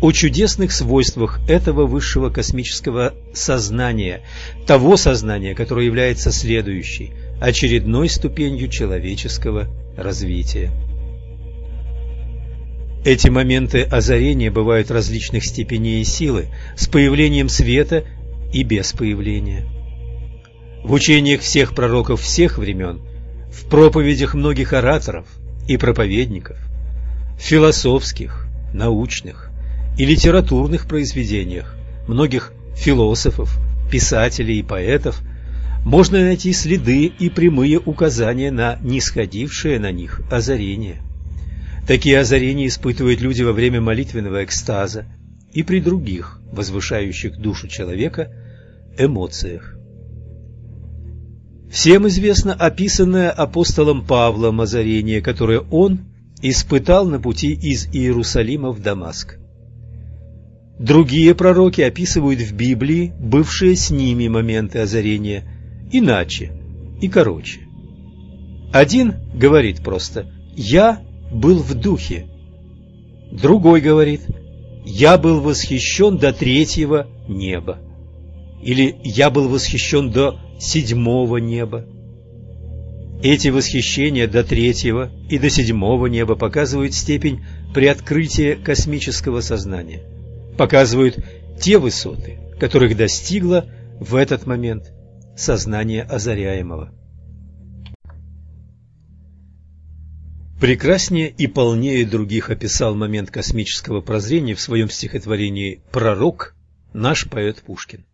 о чудесных свойствах этого высшего космического сознания, того сознания, которое является следующей, очередной ступенью человеческого развития. Эти моменты озарения бывают различных степеней и силы, с появлением света и без появления. В учениях всех пророков всех времен, в проповедях многих ораторов и проповедников, философских, научных, и литературных произведениях многих философов, писателей и поэтов можно найти следы и прямые указания на нисходившее на них озарение. Такие озарения испытывают люди во время молитвенного экстаза и при других, возвышающих душу человека, эмоциях. Всем известно описанное апостолом Павлом озарение, которое он испытал на пути из Иерусалима в Дамаск. Другие пророки описывают в Библии бывшие с ними моменты озарения иначе и короче. Один говорит просто «Я был в духе». Другой говорит «Я был восхищен до третьего неба» или «Я был восхищен до седьмого неба». Эти восхищения до третьего и до седьмого неба показывают степень приоткрытия космического сознания – показывают те высоты, которых достигло в этот момент сознание озаряемого. Прекраснее и полнее других описал момент космического прозрения в своем стихотворении «Пророк» наш поэт Пушкин.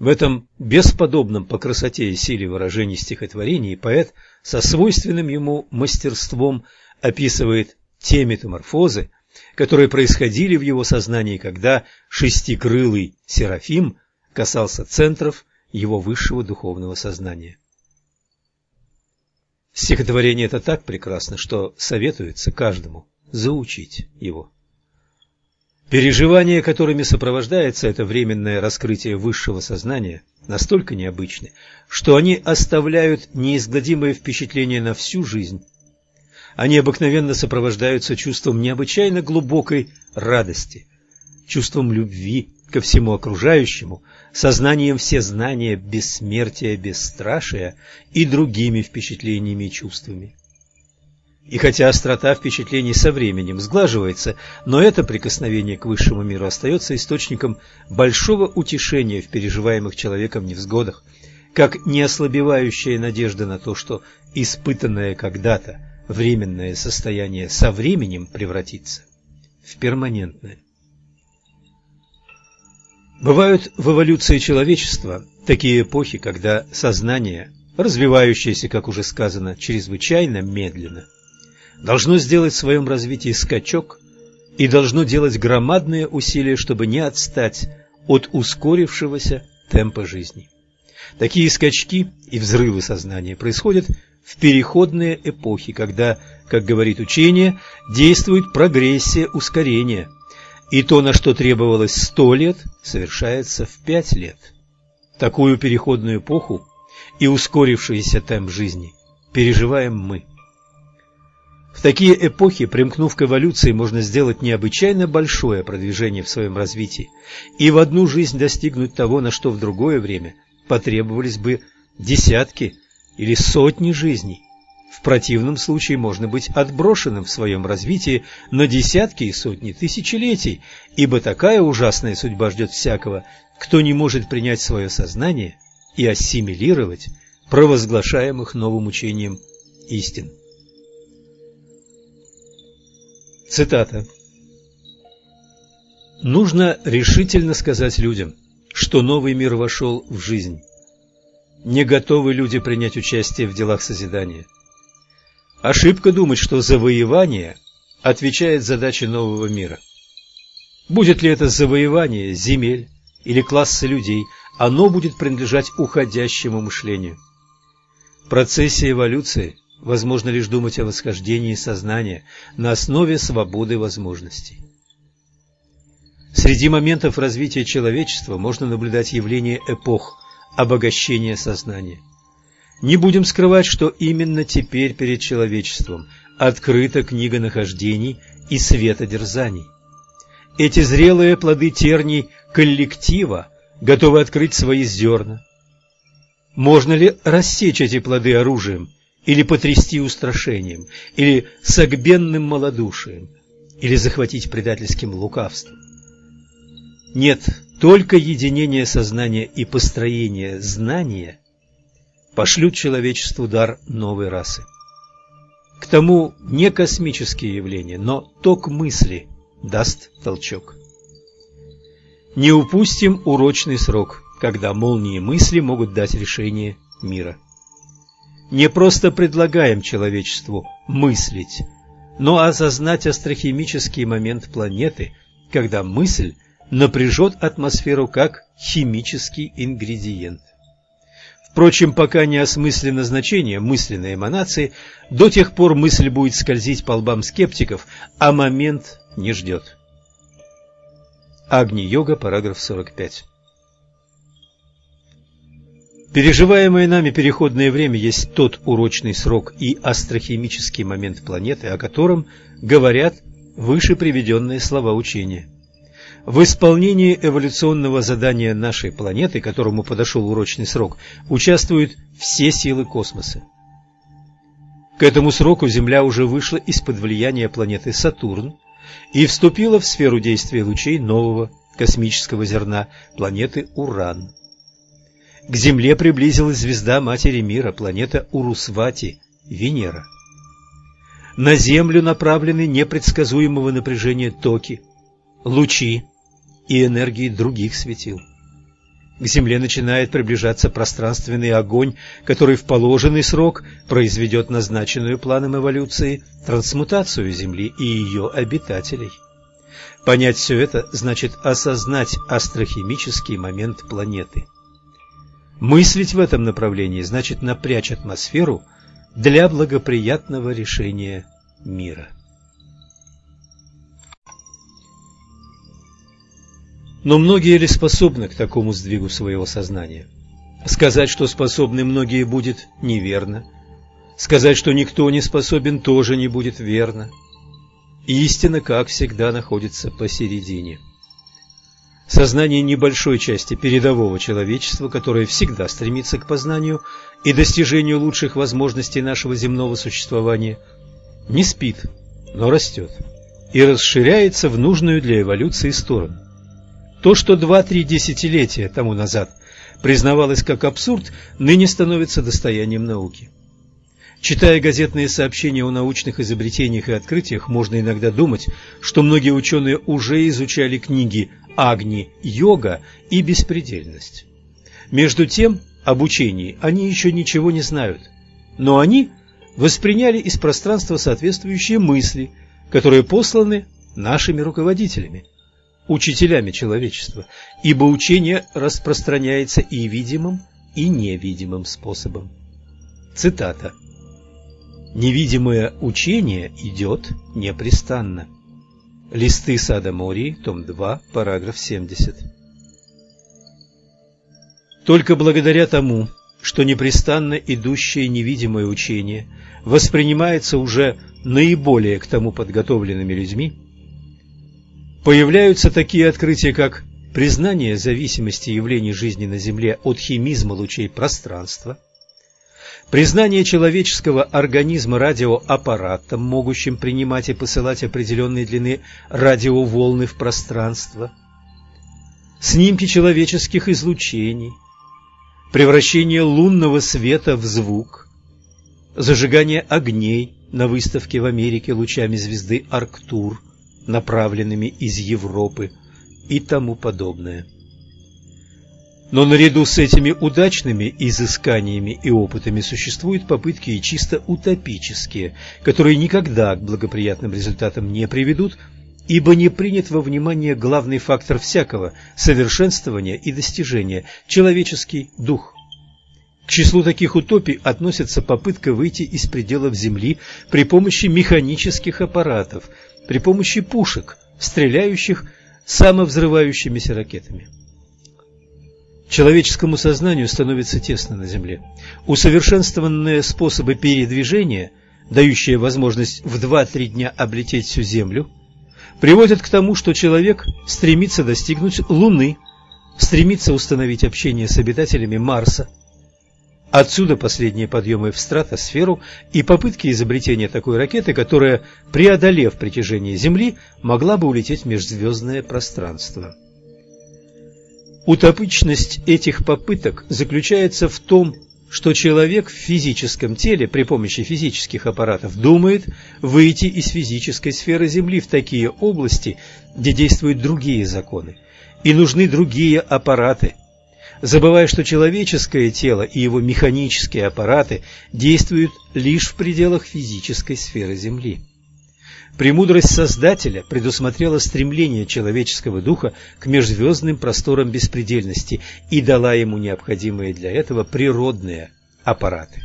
В этом бесподобном по красоте и силе выражении стихотворении поэт со свойственным ему мастерством описывает те метаморфозы, которые происходили в его сознании, когда шестикрылый Серафим касался центров его высшего духовного сознания. Стихотворение это так прекрасно, что советуется каждому заучить его. Переживания, которыми сопровождается это временное раскрытие высшего сознания, настолько необычны, что они оставляют неизгладимое впечатление на всю жизнь они обыкновенно сопровождаются чувством необычайно глубокой радости, чувством любви ко всему окружающему, сознанием всезнания, бессмертия, бесстрашия и другими впечатлениями и чувствами. И хотя острота впечатлений со временем сглаживается, но это прикосновение к высшему миру остается источником большого утешения в переживаемых человеком невзгодах, как неослабевающая надежда на то, что испытанное когда-то временное состояние со временем превратится в перманентное. Бывают в эволюции человечества такие эпохи, когда сознание, развивающееся, как уже сказано, чрезвычайно медленно, должно сделать в своем развитии скачок и должно делать громадные усилия, чтобы не отстать от ускорившегося темпа жизни. Такие скачки и взрывы сознания происходят в переходные эпохи, когда, как говорит учение, действует прогрессия ускорения, и то, на что требовалось сто лет, совершается в пять лет. Такую переходную эпоху и ускорившийся темп жизни переживаем мы. В такие эпохи, примкнув к эволюции, можно сделать необычайно большое продвижение в своем развитии и в одну жизнь достигнуть того, на что в другое время потребовались бы десятки или сотни жизней. В противном случае можно быть отброшенным в своем развитии на десятки и сотни тысячелетий, ибо такая ужасная судьба ждет всякого, кто не может принять свое сознание и ассимилировать провозглашаемых новым учением истин. Цитата. Нужно решительно сказать людям, что новый мир вошел в жизнь. Не готовы люди принять участие в делах созидания. Ошибка думать, что завоевание отвечает задаче нового мира. Будет ли это завоевание земель или класса людей, оно будет принадлежать уходящему мышлению. В процессе эволюции возможно лишь думать о восхождении сознания на основе свободы возможностей. Среди моментов развития человечества можно наблюдать явление эпох обогащения сознания. Не будем скрывать, что именно теперь перед человечеством открыта книга нахождений и светодерзаний. Эти зрелые плоды терний коллектива готовы открыть свои зерна. Можно ли рассечь эти плоды оружием или потрясти устрашением, или согбенным малодушием, или захватить предательским лукавством. Нет, только единение сознания и построение знания пошлют человечеству дар новой расы. К тому не космические явления, но ток мысли даст толчок. Не упустим урочный срок, когда молнии мысли могут дать решение мира не просто предлагаем человечеству мыслить, но осознать астрохимический момент планеты, когда мысль напряжет атмосферу как химический ингредиент. Впрочем, пока не осмыслено значение мысленной эманации, до тех пор мысль будет скользить по лбам скептиков, а момент не ждет. Агни-йога, параграф 45. Переживаемое нами переходное время есть тот урочный срок и астрохимический момент планеты, о котором говорят выше приведенные слова учения. В исполнении эволюционного задания нашей планеты, которому подошел урочный срок, участвуют все силы космоса. К этому сроку Земля уже вышла из-под влияния планеты Сатурн и вступила в сферу действия лучей нового космического зерна планеты Уран. К Земле приблизилась звезда Матери Мира, планета Урусвати, Венера. На Землю направлены непредсказуемого напряжения токи, лучи и энергии других светил. К Земле начинает приближаться пространственный огонь, который в положенный срок произведет назначенную планом эволюции трансмутацию Земли и ее обитателей. Понять все это значит осознать астрохимический момент планеты – Мыслить в этом направлении значит напрячь атмосферу для благоприятного решения мира. Но многие ли способны к такому сдвигу своего сознания? Сказать, что способны многие, будет неверно. Сказать, что никто не способен, тоже не будет верно. Истина, как всегда, находится посередине – Сознание небольшой части передового человечества, которое всегда стремится к познанию и достижению лучших возможностей нашего земного существования, не спит, но растет и расширяется в нужную для эволюции сторону. То, что два-три десятилетия тому назад признавалось как абсурд, ныне становится достоянием науки. Читая газетные сообщения о научных изобретениях и открытиях, можно иногда думать, что многие ученые уже изучали книги Агни-йога и беспредельность. Между тем, об учении они еще ничего не знают, но они восприняли из пространства соответствующие мысли, которые посланы нашими руководителями, учителями человечества, ибо учение распространяется и видимым, и невидимым способом. Цитата. «Невидимое учение идет непрестанно». Листы сада Мории, том 2, параграф 70. Только благодаря тому, что непрестанно идущее невидимое учение воспринимается уже наиболее к тому подготовленными людьми, появляются такие открытия, как признание зависимости явлений жизни на Земле от химизма лучей пространства, признание человеческого организма радиоаппаратом, могущим принимать и посылать определенной длины радиоволны в пространство, снимки человеческих излучений, превращение лунного света в звук, зажигание огней на выставке в Америке лучами звезды Арктур, направленными из Европы и тому подобное. Но наряду с этими удачными изысканиями и опытами существуют попытки и чисто утопические, которые никогда к благоприятным результатам не приведут, ибо не принят во внимание главный фактор всякого совершенствования и достижения – человеческий дух. К числу таких утопий относится попытка выйти из пределов Земли при помощи механических аппаратов, при помощи пушек, стреляющих самовзрывающимися ракетами. Человеческому сознанию становится тесно на Земле. Усовершенствованные способы передвижения, дающие возможность в 2-3 дня облететь всю Землю, приводят к тому, что человек стремится достигнуть Луны, стремится установить общение с обитателями Марса. Отсюда последние подъемы в стратосферу и попытки изобретения такой ракеты, которая, преодолев притяжение Земли, могла бы улететь в межзвездное пространство. Утопычность этих попыток заключается в том, что человек в физическом теле при помощи физических аппаратов думает выйти из физической сферы Земли в такие области, где действуют другие законы, и нужны другие аппараты, забывая, что человеческое тело и его механические аппараты действуют лишь в пределах физической сферы Земли. Премудрость Создателя предусмотрела стремление человеческого духа к межзвездным просторам беспредельности и дала ему необходимые для этого природные аппараты.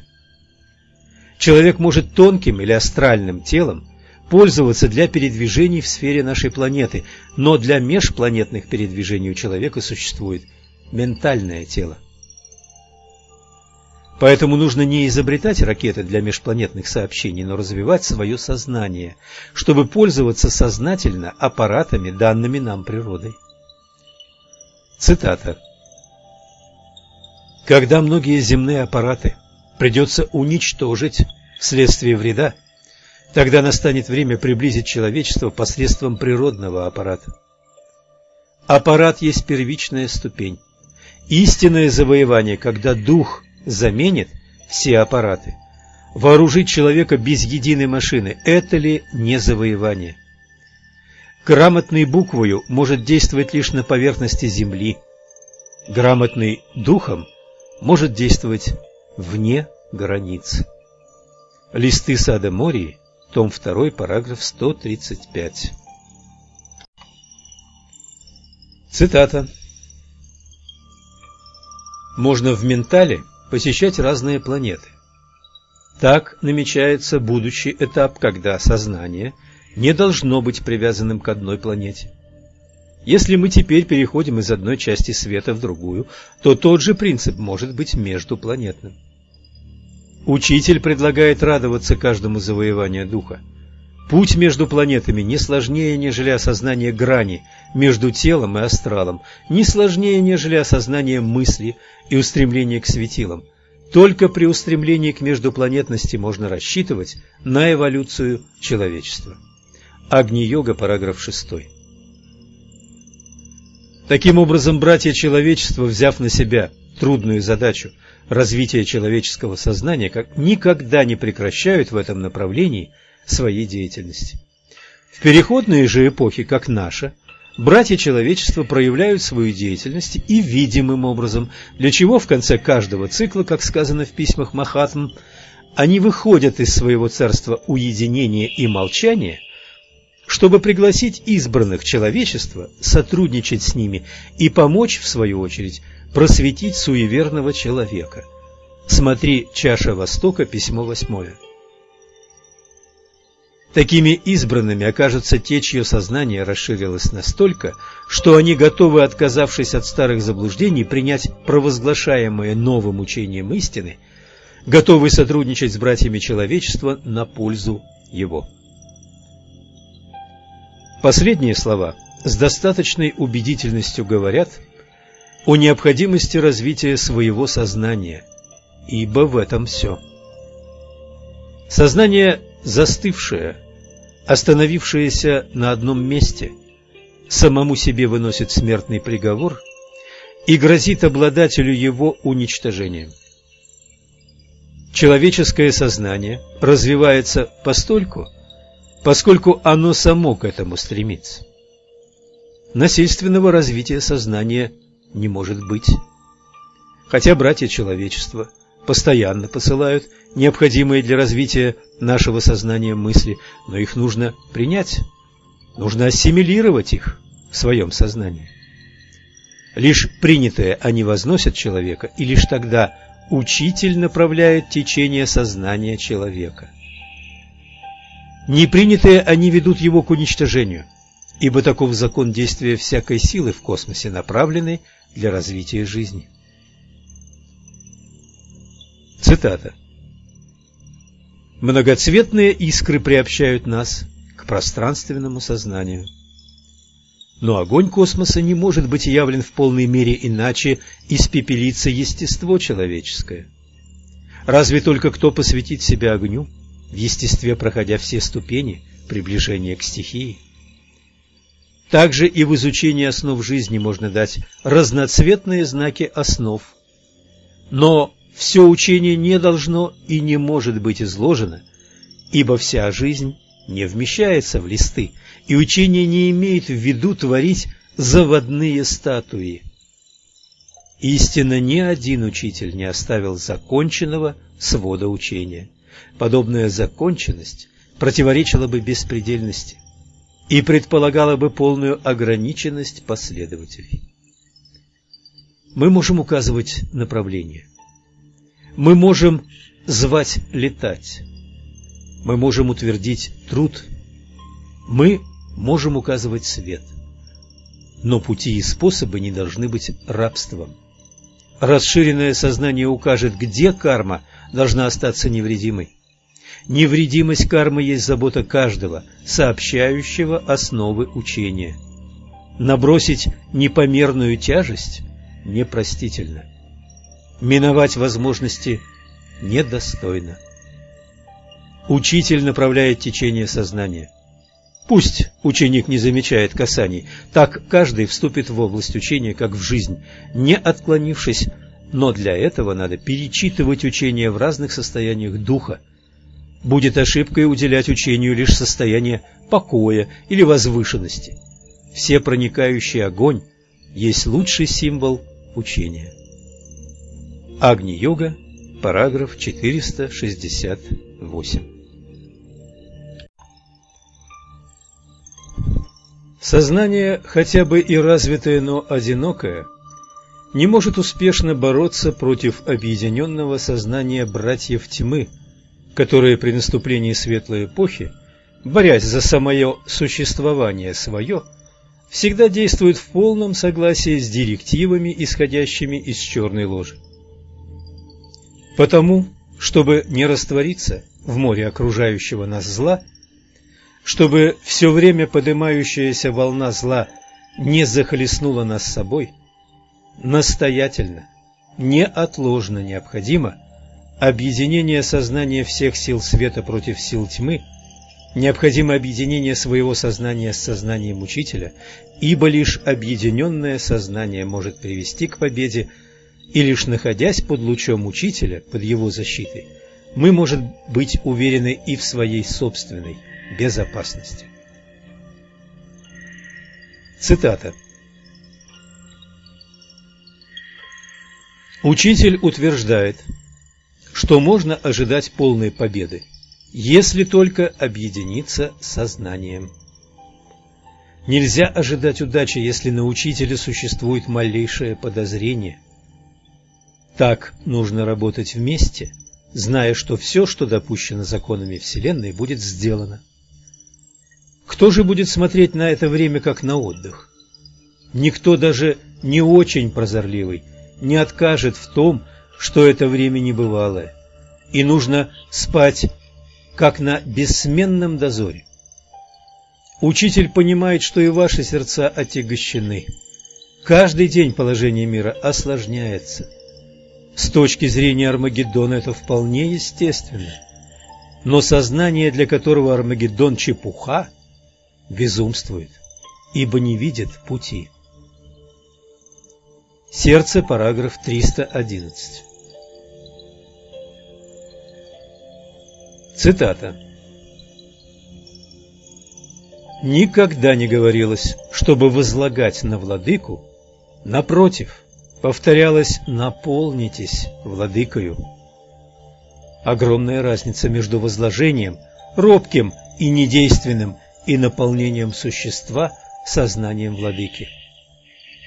Человек может тонким или астральным телом пользоваться для передвижений в сфере нашей планеты, но для межпланетных передвижений у человека существует ментальное тело. Поэтому нужно не изобретать ракеты для межпланетных сообщений, но развивать свое сознание, чтобы пользоваться сознательно аппаратами, данными нам природой. Цитата. Когда многие земные аппараты придется уничтожить вследствие вреда, тогда настанет время приблизить человечество посредством природного аппарата. Аппарат есть первичная ступень. Истинное завоевание, когда дух заменит все аппараты. Вооружить человека без единой машины – это ли не завоевание? Грамотный буквою может действовать лишь на поверхности Земли. Грамотный духом может действовать вне границ. Листы сада Мории, том 2, параграф 135. Цитата. Можно в ментале посещать разные планеты. Так намечается будущий этап, когда сознание не должно быть привязанным к одной планете. Если мы теперь переходим из одной части света в другую, то тот же принцип может быть междупланетным. Учитель предлагает радоваться каждому завоеванию духа. Путь между планетами не сложнее, нежели осознание грани между телом и астралом, не сложнее, нежели осознание мысли и устремление к светилам. Только при устремлении к междупланетности можно рассчитывать на эволюцию человечества. Агни-йога, параграф 6. Таким образом, братья человечества, взяв на себя трудную задачу развития человеческого сознания, как никогда не прекращают в этом направлении – своей деятельности. В переходные же эпохи, как наша, братья человечества проявляют свою деятельность и видимым образом, для чего в конце каждого цикла, как сказано в письмах Махатм, они выходят из своего царства уединения и молчания, чтобы пригласить избранных человечества сотрудничать с ними и помочь, в свою очередь, просветить суеверного человека. Смотри «Чаша Востока», письмо восьмое. Такими избранными окажутся те, чье сознание расширилось настолько, что они готовы, отказавшись от старых заблуждений, принять провозглашаемое новым учением истины, готовы сотрудничать с братьями человечества на пользу его. Последние слова с достаточной убедительностью говорят о необходимости развития своего сознания, ибо в этом все. Сознание застывшее, остановившееся на одном месте, самому себе выносит смертный приговор и грозит обладателю его уничтожением. Человеческое сознание развивается постольку, поскольку оно само к этому стремится. Насильственного развития сознания не может быть. Хотя братья человечества постоянно посылают необходимые для развития нашего сознания мысли, но их нужно принять, нужно ассимилировать их в своем сознании. Лишь принятые они возносят человека, и лишь тогда учитель направляет течение сознания человека. Непринятые они ведут его к уничтожению, ибо таков закон действия всякой силы в космосе, направленной для развития жизни. Цитата. Многоцветные искры приобщают нас к пространственному сознанию. Но огонь космоса не может быть явлен в полной мере иначе испепелится естество человеческое. Разве только кто посвятит себя огню, в естестве проходя все ступени приближения к стихии? Также и в изучении основ жизни можно дать разноцветные знаки основ. Но все учение не должно и не может быть изложено, ибо вся жизнь не вмещается в листы, и учение не имеет в виду творить заводные статуи. Истинно ни один учитель не оставил законченного свода учения. Подобная законченность противоречила бы беспредельности и предполагала бы полную ограниченность последователей. Мы можем указывать направление. Мы можем звать летать. Мы можем утвердить труд. Мы можем указывать свет. Но пути и способы не должны быть рабством. Расширенное сознание укажет, где карма должна остаться невредимой. Невредимость кармы есть забота каждого, сообщающего основы учения. Набросить непомерную тяжесть непростительно. Миновать возможности недостойно. Учитель направляет течение сознания. Пусть ученик не замечает касаний, так каждый вступит в область учения, как в жизнь, не отклонившись, но для этого надо перечитывать учение в разных состояниях духа. Будет ошибкой уделять учению лишь состояние покоя или возвышенности. Все проникающий огонь есть лучший символ учения. Агни-йога, параграф 468 Сознание, хотя бы и развитое, но одинокое, не может успешно бороться против объединенного сознания братьев тьмы, которые при наступлении светлой эпохи, борясь за самое существование свое, всегда действуют в полном согласии с директивами, исходящими из черной ложи. Потому, чтобы не раствориться в море окружающего нас зла, чтобы все время поднимающаяся волна зла не захлестнула нас собой, настоятельно, неотложно необходимо объединение сознания всех сил света против сил тьмы, необходимо объединение своего сознания с сознанием учителя, ибо лишь объединенное сознание может привести к победе, и лишь находясь под лучом учителя, под его защитой, мы можем быть уверены и в своей собственной безопасности. Цитата. Учитель утверждает, что можно ожидать полной победы, если только объединиться сознанием. Нельзя ожидать удачи, если на учителя существует малейшее подозрение. Так нужно работать вместе – зная, что все, что допущено законами Вселенной, будет сделано. Кто же будет смотреть на это время как на отдых? Никто даже не очень прозорливый не откажет в том, что это время небывалое, и нужно спать как на бессменном дозоре. Учитель понимает, что и ваши сердца отягощены. Каждый день положение мира осложняется. С точки зрения Армагеддона это вполне естественно. Но сознание, для которого Армагеддон чепуха, безумствует, ибо не видит пути. Сердце, параграф 311. Цитата. Никогда не говорилось, чтобы возлагать на владыку, напротив, повторялось «наполнитесь владыкою». Огромная разница между возложением, робким и недейственным, и наполнением существа сознанием владыки.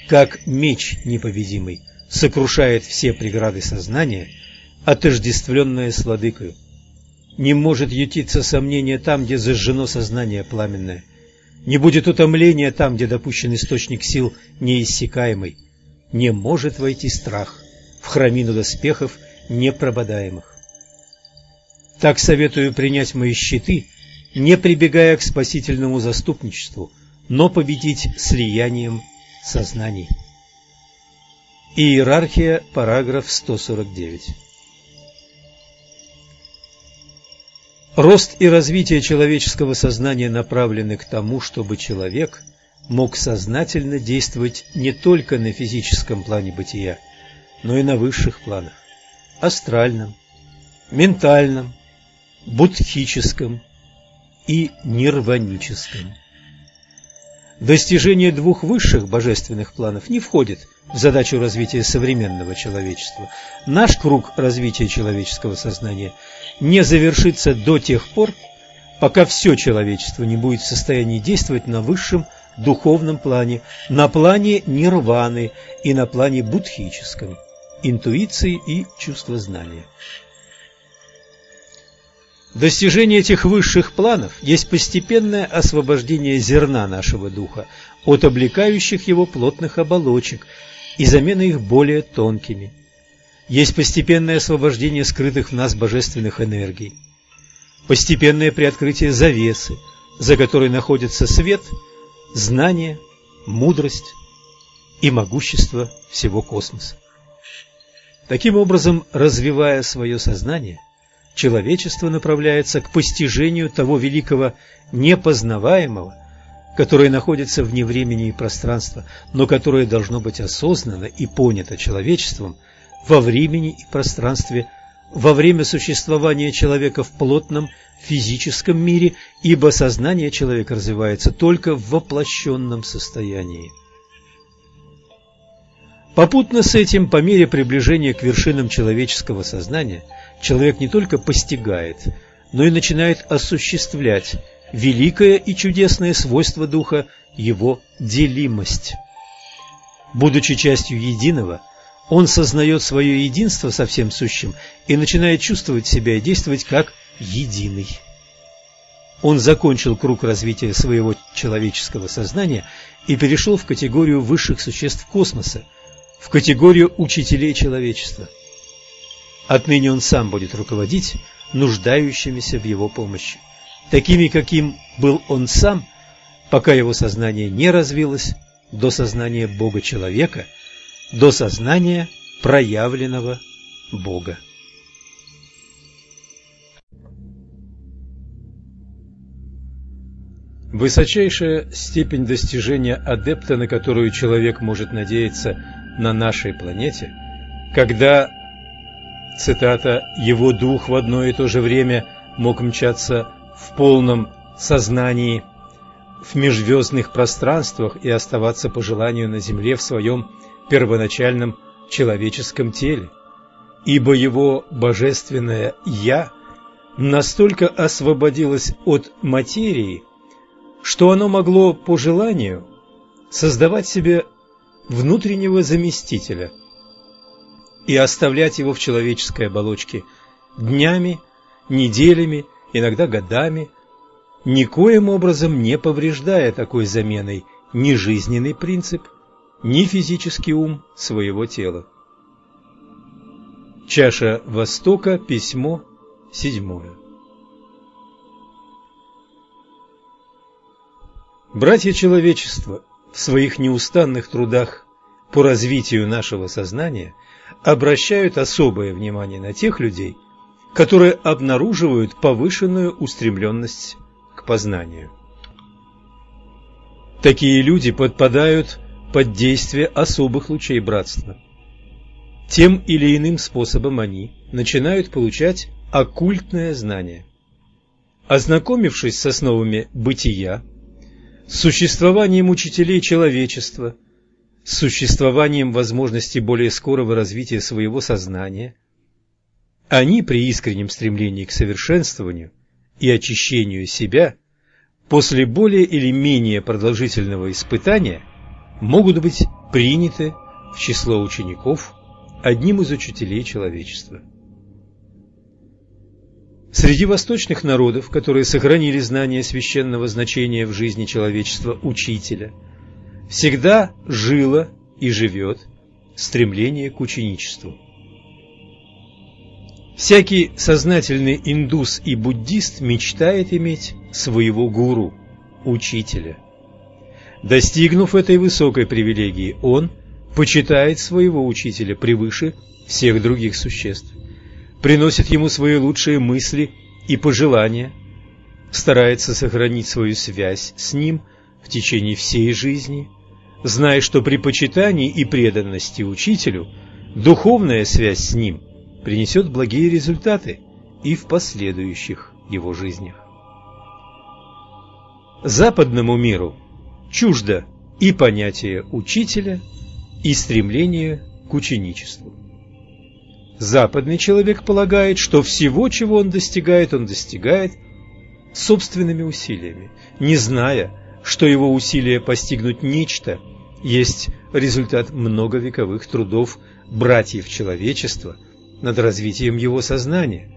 Как меч непобедимый сокрушает все преграды сознания, отождествленное с владыкою. Не может ютиться сомнение там, где зажжено сознание пламенное. Не будет утомления там, где допущен источник сил неиссякаемый. Не может войти страх в храмину доспехов непрободаемых. Так советую принять мои щиты, не прибегая к спасительному заступничеству, но победить слиянием сознаний. Иерархия, параграф 149. Рост и развитие человеческого сознания направлены к тому, чтобы человек мог сознательно действовать не только на физическом плане бытия, но и на высших планах – астральном, ментальном, будхическом и нирваническом. Достижение двух высших божественных планов не входит в задачу развития современного человечества. Наш круг развития человеческого сознания не завершится до тех пор, пока все человечество не будет в состоянии действовать на высшем духовном плане, на плане нирваны и на плане будхическом, интуиции и чувствознания. Достижение этих высших планов есть постепенное освобождение зерна нашего духа от облекающих его плотных оболочек и замена их более тонкими есть постепенное освобождение скрытых в нас божественных энергий, постепенное приоткрытие завесы, за которой находится свет, знание, мудрость и могущество всего космоса. Таким образом, развивая свое сознание, человечество направляется к постижению того великого непознаваемого, которое находится вне времени и пространства, но которое должно быть осознано и понято человечеством – во времени и пространстве, во время существования человека в плотном физическом мире, ибо сознание человека развивается только в воплощенном состоянии. Попутно с этим, по мере приближения к вершинам человеческого сознания, человек не только постигает, но и начинает осуществлять великое и чудесное свойство духа – его делимость. Будучи частью единого, он сознает свое единство со всем сущим и начинает чувствовать себя и действовать как единый. Он закончил круг развития своего человеческого сознания и перешел в категорию высших существ космоса, в категорию учителей человечества. Отныне он сам будет руководить нуждающимися в его помощи, такими, каким был он сам, пока его сознание не развилось до сознания Бога-человека – до сознания проявленного Бога. Высочайшая степень достижения адепта, на которую человек может надеяться на нашей планете, когда, цитата, «его дух в одно и то же время мог мчаться в полном сознании в межзвездных пространствах и оставаться по желанию на Земле в своем первоначальном человеческом теле, ибо его божественное «Я» настолько освободилось от материи, что оно могло по желанию создавать себе внутреннего заместителя и оставлять его в человеческой оболочке днями, неделями, иногда годами, никоим образом не повреждая такой заменой ни жизненный принцип, ни физический ум своего тела. Чаша Востока, письмо седьмое. Братья человечества в своих неустанных трудах по развитию нашего сознания обращают особое внимание на тех людей, которые обнаруживают повышенную устремленность к познанию. Такие люди подпадают под действие особых лучей братства. Тем или иным способом они начинают получать оккультное знание. Ознакомившись с основами бытия, с существованием учителей человечества, с существованием возможности более скорого развития своего сознания, они при искреннем стремлении к совершенствованию и очищению себя после более или менее продолжительного испытания могут быть приняты в число учеников одним из учителей человечества. Среди восточных народов, которые сохранили знание священного значения в жизни человечества учителя, всегда жило и живет стремление к ученичеству. Всякий сознательный индус и буддист мечтает иметь своего гуру, учителя. Достигнув этой высокой привилегии, он почитает своего учителя превыше всех других существ приносит ему свои лучшие мысли и пожелания, старается сохранить свою связь с ним в течение всей жизни, зная, что при почитании и преданности учителю духовная связь с ним принесет благие результаты и в последующих его жизнях. Западному миру чуждо и понятие учителя, и стремление к ученичеству. Западный человек полагает, что всего, чего он достигает, он достигает собственными усилиями, не зная, что его усилия постигнуть нечто есть результат многовековых трудов братьев человечества над развитием его сознания,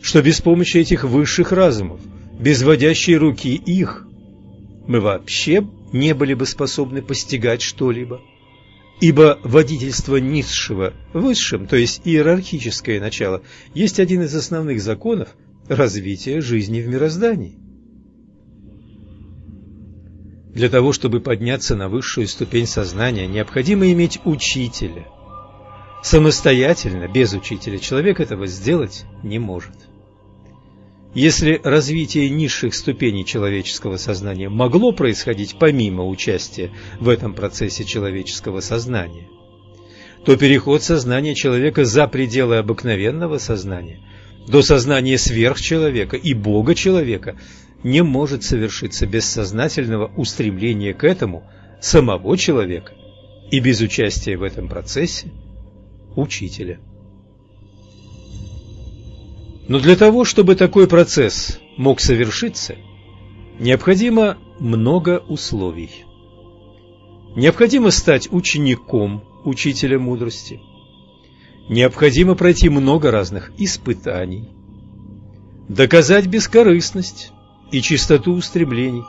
что без помощи этих высших разумов, без водящей руки их, мы вообще не были бы способны постигать что-либо. Ибо водительство низшего высшим, то есть иерархическое начало, есть один из основных законов развития жизни в мироздании. Для того, чтобы подняться на высшую ступень сознания, необходимо иметь учителя. Самостоятельно, без учителя, человек этого сделать не может. Если развитие низших ступеней человеческого сознания могло происходить помимо участия в этом процессе человеческого сознания, то переход сознания человека за пределы обыкновенного сознания до сознания сверхчеловека и Бога человека не может совершиться без сознательного устремления к этому самого человека и без участия в этом процессе учителя. Но для того, чтобы такой процесс мог совершиться, необходимо много условий. Необходимо стать учеником учителя мудрости. Необходимо пройти много разных испытаний. Доказать бескорыстность и чистоту устремлений.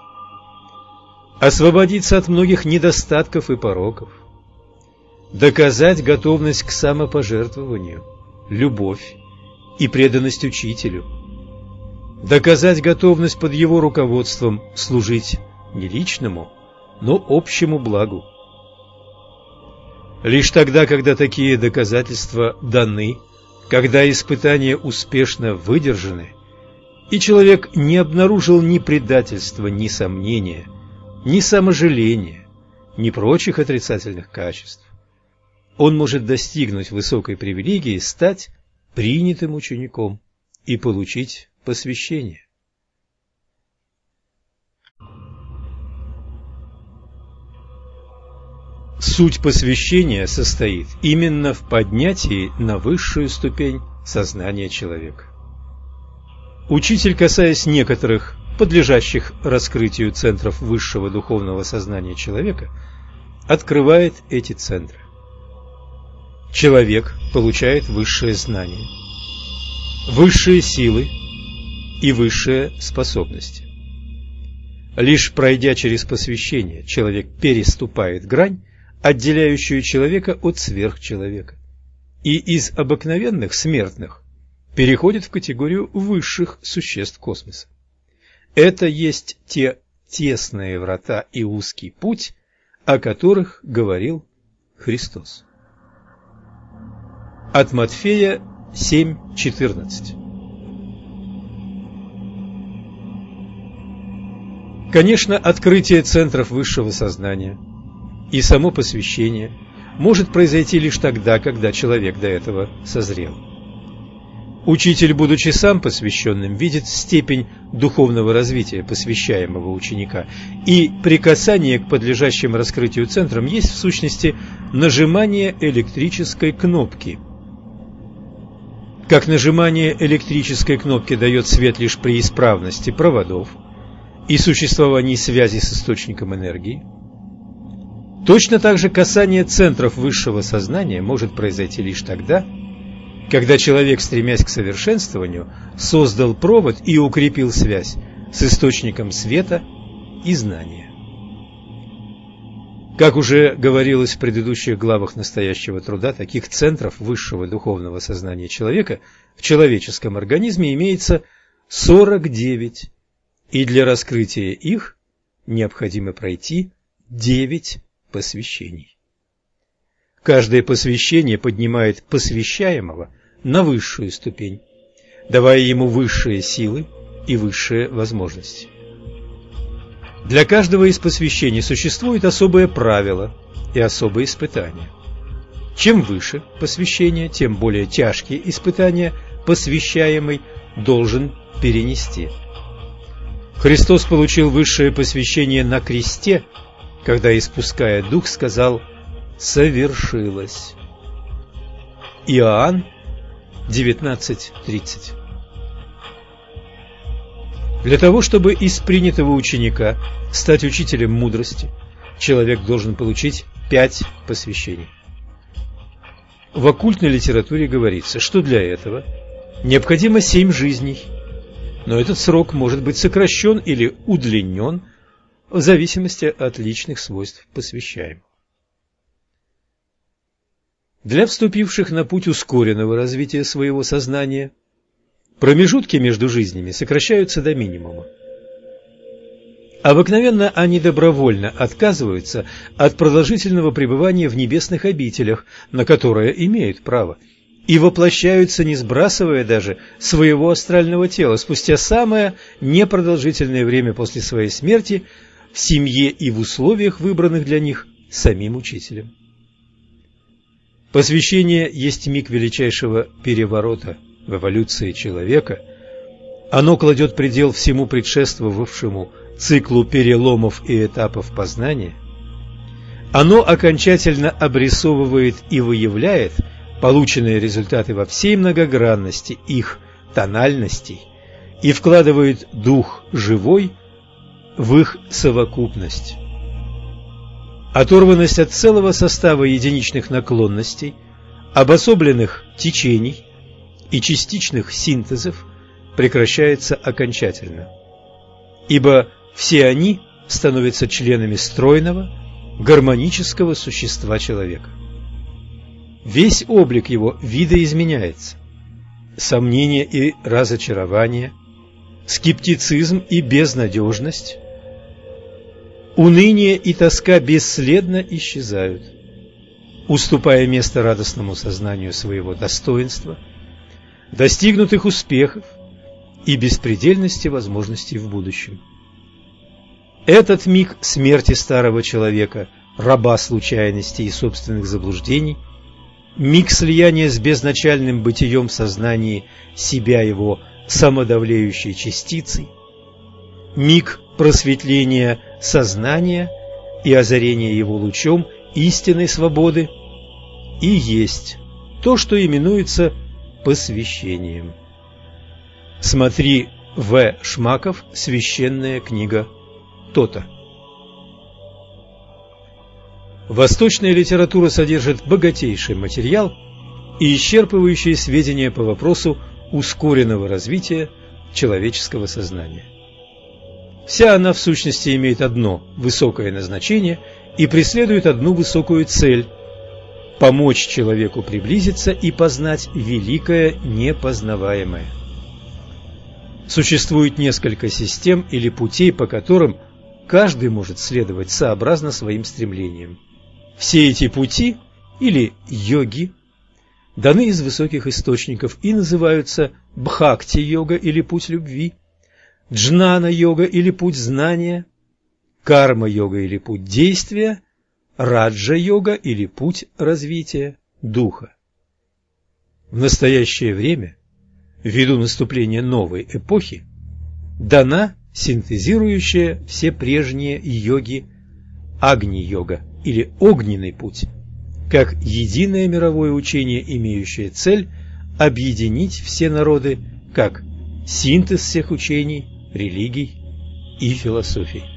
Освободиться от многих недостатков и пороков. Доказать готовность к самопожертвованию, любовь и преданность учителю, доказать готовность под его руководством служить не личному, но общему благу. Лишь тогда, когда такие доказательства даны, когда испытания успешно выдержаны, и человек не обнаружил ни предательства, ни сомнения, ни саможаления, ни прочих отрицательных качеств, он может достигнуть высокой привилегии стать принятым учеником и получить посвящение. Суть посвящения состоит именно в поднятии на высшую ступень сознания человека. Учитель, касаясь некоторых подлежащих раскрытию центров высшего духовного сознания человека, открывает эти центры человек получает высшее знание, высшие силы и высшие способности. Лишь пройдя через посвящение, человек переступает грань, отделяющую человека от сверхчеловека, и из обыкновенных смертных переходит в категорию высших существ космоса. Это есть те тесные врата и узкий путь, о которых говорил Христос. От Матфея 7.14 Конечно, открытие центров высшего сознания и само посвящение может произойти лишь тогда, когда человек до этого созрел. Учитель, будучи сам посвященным, видит степень духовного развития посвящаемого ученика, и прикасание к подлежащим раскрытию центрам есть в сущности нажимание электрической кнопки. Как нажимание электрической кнопки дает свет лишь при исправности проводов – и существовании связи с источником энергии, точно так же касание центров высшего сознания может произойти лишь тогда, когда человек, стремясь к совершенствованию, создал провод и укрепил связь с источником света и знания. Как уже говорилось в предыдущих главах настоящего труда, таких центров высшего духовного сознания человека в человеческом организме имеется 49 и для раскрытия их необходимо пройти девять посвящений. Каждое посвящение поднимает посвящаемого на высшую ступень, давая ему высшие силы и высшие возможности. Для каждого из посвящений существует особое правило и особые испытания. Чем выше посвящение, тем более тяжкие испытания посвящаемый должен перенести – Христос получил высшее посвящение на кресте, когда, испуская дух, сказал «совершилось». Иоанн 19.30 Для того, чтобы из принятого ученика стать учителем мудрости, человек должен получить пять посвящений. В оккультной литературе говорится, что для этого необходимо семь жизней – но этот срок может быть сокращен или удлинен в зависимости от личных свойств посвящаемого. Для вступивших на путь ускоренного развития своего сознания промежутки между жизнями сокращаются до минимума. Обыкновенно они добровольно отказываются от продолжительного пребывания в небесных обителях, на которое имеют право, и воплощаются, не сбрасывая даже своего астрального тела, спустя самое непродолжительное время после своей смерти в семье и в условиях, выбранных для них самим учителем. Посвящение есть миг величайшего переворота в эволюции человека. Оно кладет предел всему предшествовавшему циклу переломов и этапов познания. Оно окончательно обрисовывает и выявляет – полученные результаты во всей многогранности их тональностей и вкладывает дух живой в их совокупность. Оторванность от целого состава единичных наклонностей, обособленных течений и частичных синтезов прекращается окончательно, ибо все они становятся членами стройного, гармонического существа человека весь облик его видоизменяется. Сомнение и разочарование, скептицизм и безнадежность, уныние и тоска бесследно исчезают, уступая место радостному сознанию своего достоинства, достигнутых успехов и беспредельности возможностей в будущем. Этот миг смерти старого человека, раба случайностей и собственных заблуждений – миг слияния с безначальным бытием в сознании себя его самодавлеющей частицей, миг просветления сознания и озарения его лучом истинной свободы и есть то, что именуется посвящением. Смотри В. Шмаков «Священная книга То-то». Восточная литература содержит богатейший материал и исчерпывающие сведения по вопросу ускоренного развития человеческого сознания. Вся она в сущности имеет одно высокое назначение и преследует одну высокую цель – помочь человеку приблизиться и познать великое непознаваемое. Существует несколько систем или путей, по которым каждый может следовать сообразно своим стремлениям. Все эти пути, или йоги, даны из высоких источников и называются бхакти-йога или путь любви, джнана-йога или путь знания, карма-йога или путь действия, раджа-йога или путь развития духа. В настоящее время, ввиду наступления новой эпохи, дана синтезирующая все прежние йоги Агни-йога или огненный путь, как единое мировое учение, имеющее цель объединить все народы как синтез всех учений, религий и философий.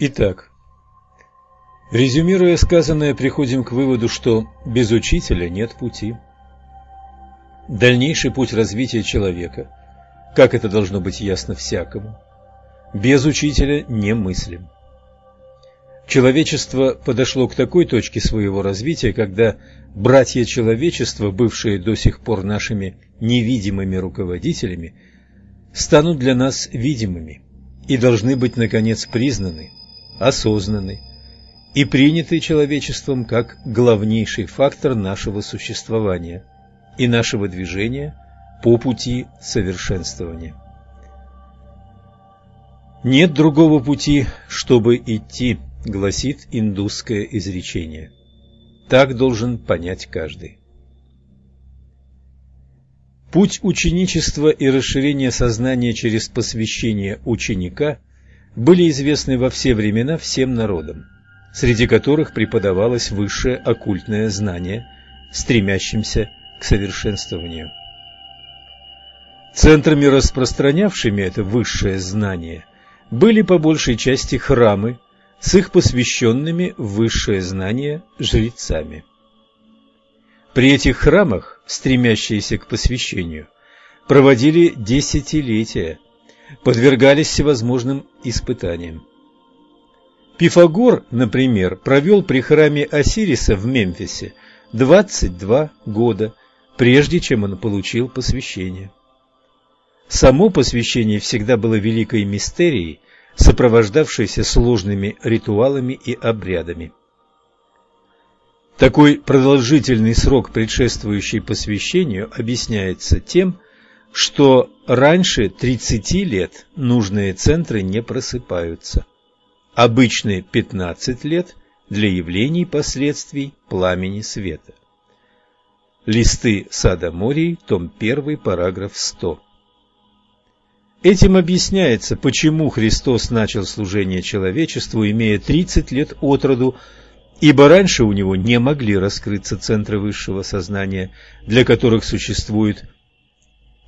Итак, резюмируя сказанное, приходим к выводу, что без учителя нет пути. Дальнейший путь развития человека, как это должно быть ясно всякому, без учителя немыслим. Человечество подошло к такой точке своего развития, когда братья человечества, бывшие до сих пор нашими невидимыми руководителями, станут для нас видимыми и должны быть, наконец, признаны, осознаны и приняты человечеством как главнейший фактор нашего существования и нашего движения по пути совершенствования. Нет другого пути, чтобы идти, гласит индусское изречение. Так должен понять каждый. Путь ученичества и расширения сознания через посвящение ученика были известны во все времена всем народам, среди которых преподавалось высшее оккультное знание, стремящимся к совершенствованию. Центрами, распространявшими это высшее знание, были по большей части храмы, с их посвященными высшее знание жрецами. При этих храмах, стремящиеся к посвящению, проводили десятилетия, подвергались всевозможным испытаниям. Пифагор, например, провел при храме Осириса в Мемфисе 22 года, прежде чем он получил посвящение. Само посвящение всегда было великой мистерией, сопровождавшейся сложными ритуалами и обрядами. Такой продолжительный срок, предшествующий посвящению, объясняется тем, что раньше 30 лет нужные центры не просыпаются. Обычные 15 лет для явлений последствий пламени света. Листы Сада Морий, том 1, параграф 100. Этим объясняется, почему Христос начал служение человечеству, имея 30 лет от роду, ибо раньше у него не могли раскрыться центры высшего сознания, для которых существует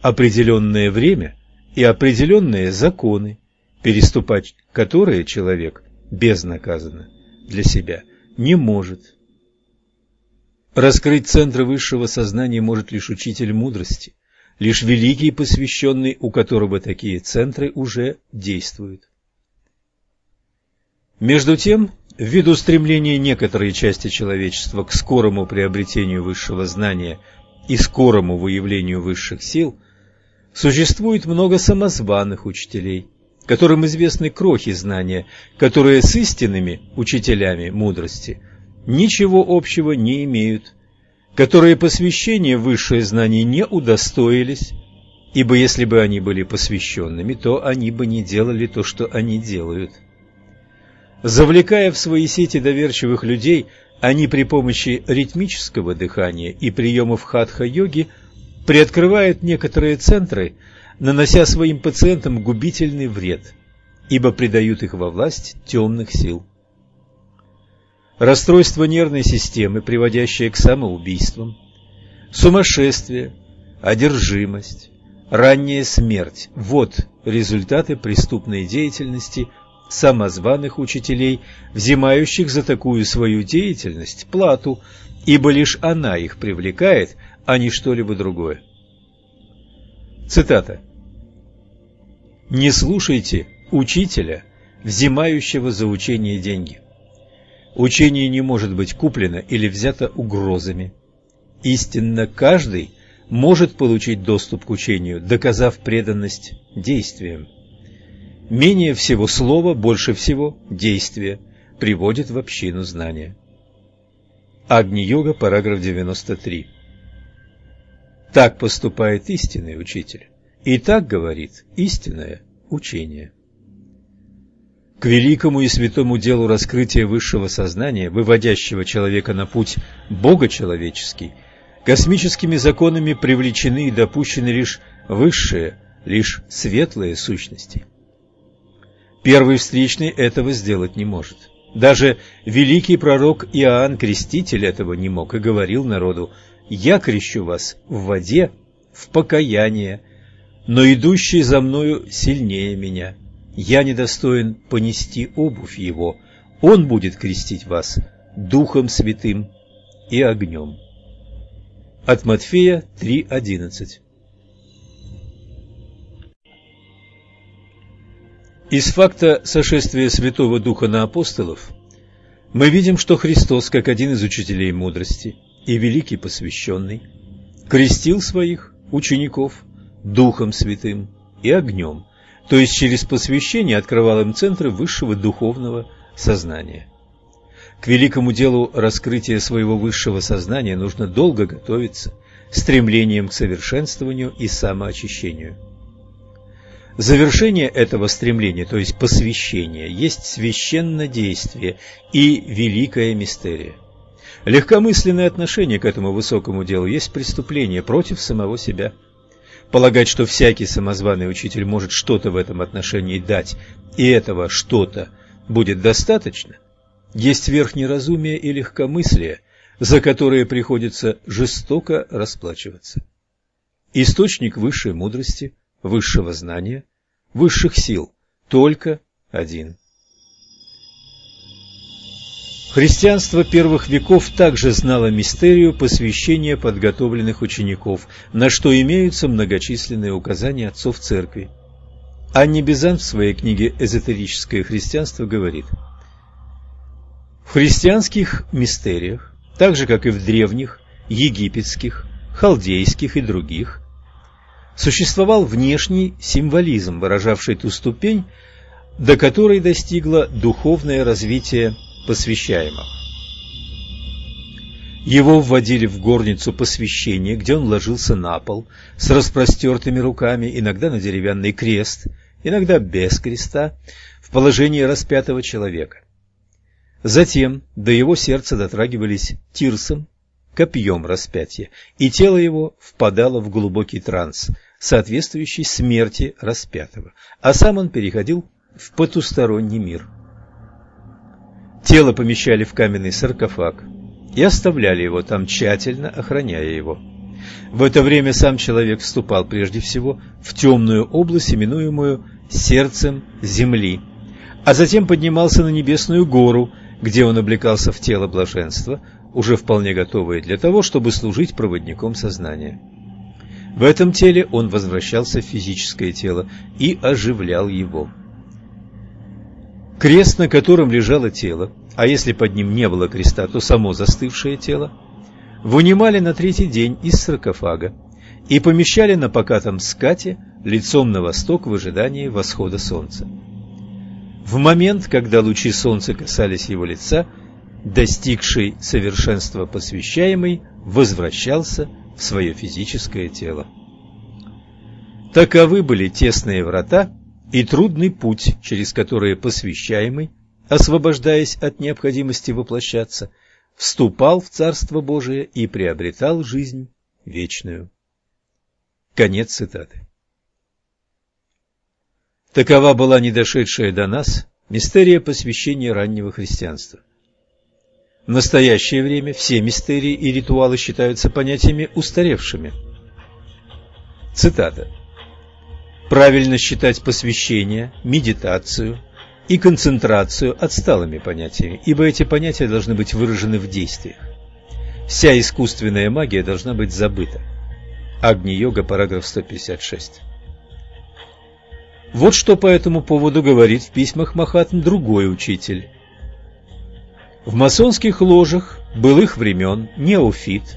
определенное время и определенные законы, переступать которые человек безнаказанно для себя не может. Раскрыть центры высшего сознания может лишь учитель мудрости, лишь великий посвященный, у которого такие центры уже действуют. Между тем, ввиду стремления некоторой части человечества к скорому приобретению высшего знания и скорому выявлению высших сил, существует много самозваных учителей, которым известны крохи знания, которые с истинными учителями мудрости ничего общего не имеют которые посвящения в высшее знание не удостоились, ибо если бы они были посвященными, то они бы не делали то, что они делают. Завлекая в свои сети доверчивых людей, они при помощи ритмического дыхания и приемов хатха-йоги приоткрывают некоторые центры, нанося своим пациентам губительный вред, ибо предают их во власть темных сил. Расстройство нервной системы, приводящее к самоубийствам, сумасшествие, одержимость, ранняя смерть – вот результаты преступной деятельности самозваных учителей, взимающих за такую свою деятельность плату, ибо лишь она их привлекает, а не что-либо другое. Цитата. «Не слушайте учителя, взимающего за учение деньги. Учение не может быть куплено или взято угрозами. Истинно каждый может получить доступ к учению, доказав преданность действиям. Менее всего слова, больше всего действия приводит в общину знания. Агни-йога, параграф 93. Так поступает истинный учитель, и так говорит истинное учение. К великому и святому делу раскрытия высшего сознания, выводящего человека на путь Бога человеческий, космическими законами привлечены и допущены лишь высшие, лишь светлые сущности. Первый встречный этого сделать не может. Даже великий пророк Иоанн Креститель этого не мог и говорил народу «Я крещу вас в воде, в покаяние, но идущий за мною сильнее меня. Я недостоин понести обувь его, он будет крестить вас Духом Святым и огнем». От Матфея 3.11 Из факта сошествия Святого Духа на апостолов мы видим, что Христос, как один из учителей мудрости и великий посвященный, крестил своих учеников Духом Святым и огнем, то есть через посвящение открывал им центры высшего духовного сознания. К великому делу раскрытия своего высшего сознания нужно долго готовиться, стремлением к совершенствованию и самоочищению. Завершение этого стремления, то есть посвящение, есть священное действие и великая мистерия. Легкомысленное отношение к этому высокому делу есть преступление против самого себя. Полагать, что всякий самозваный учитель может что-то в этом отношении дать, и этого что-то будет достаточно, есть верхнее разумие и легкомыслие, за которые приходится жестоко расплачиваться. Источник высшей мудрости, высшего знания высших сил только один. Христианство первых веков также знало мистерию посвящения подготовленных учеников, на что имеются многочисленные указания отцов церкви. Анни Бизан в своей книге «Эзотерическое христианство» говорит, «В христианских мистериях, так же как и в древних, египетских, халдейских и других, существовал внешний символизм, выражавший ту ступень, до которой достигло духовное развитие посвящаемого. Его вводили в горницу посвящения, где он ложился на пол с распростертыми руками, иногда на деревянный крест, иногда без креста, в положении распятого человека. Затем до его сердца дотрагивались тирсом, копьем распятия, и тело его впадало в глубокий транс – соответствующий смерти распятого, а сам он переходил в потусторонний мир. Тело помещали в каменный саркофаг и оставляли его там, тщательно охраняя его. В это время сам человек вступал прежде всего в темную область, именуемую сердцем земли, а затем поднимался на небесную гору, где он облекался в тело блаженства, уже вполне готовое для того, чтобы служить проводником сознания. В этом теле он возвращался в физическое тело и оживлял его. Крест, на котором лежало тело, а если под ним не было креста, то само застывшее тело, вынимали на третий день из саркофага и помещали на покатом скате лицом на восток в ожидании восхода солнца. В момент, когда лучи солнца касались его лица, достигший совершенства посвящаемый возвращался в свое физическое тело. Таковы были тесные врата и трудный путь, через который посвящаемый, освобождаясь от необходимости воплощаться, вступал в Царство Божие и приобретал жизнь вечную. Конец цитаты. Такова была недошедшая до нас мистерия посвящения раннего христианства. В настоящее время все мистерии и ритуалы считаются понятиями устаревшими. Цитата. Правильно считать посвящение, медитацию и концентрацию отсталыми понятиями, ибо эти понятия должны быть выражены в действиях. Вся искусственная магия должна быть забыта. Агни-йога, параграф 156. Вот что по этому поводу говорит в письмах Махатм другой учитель. В масонских ложах былых времен неофит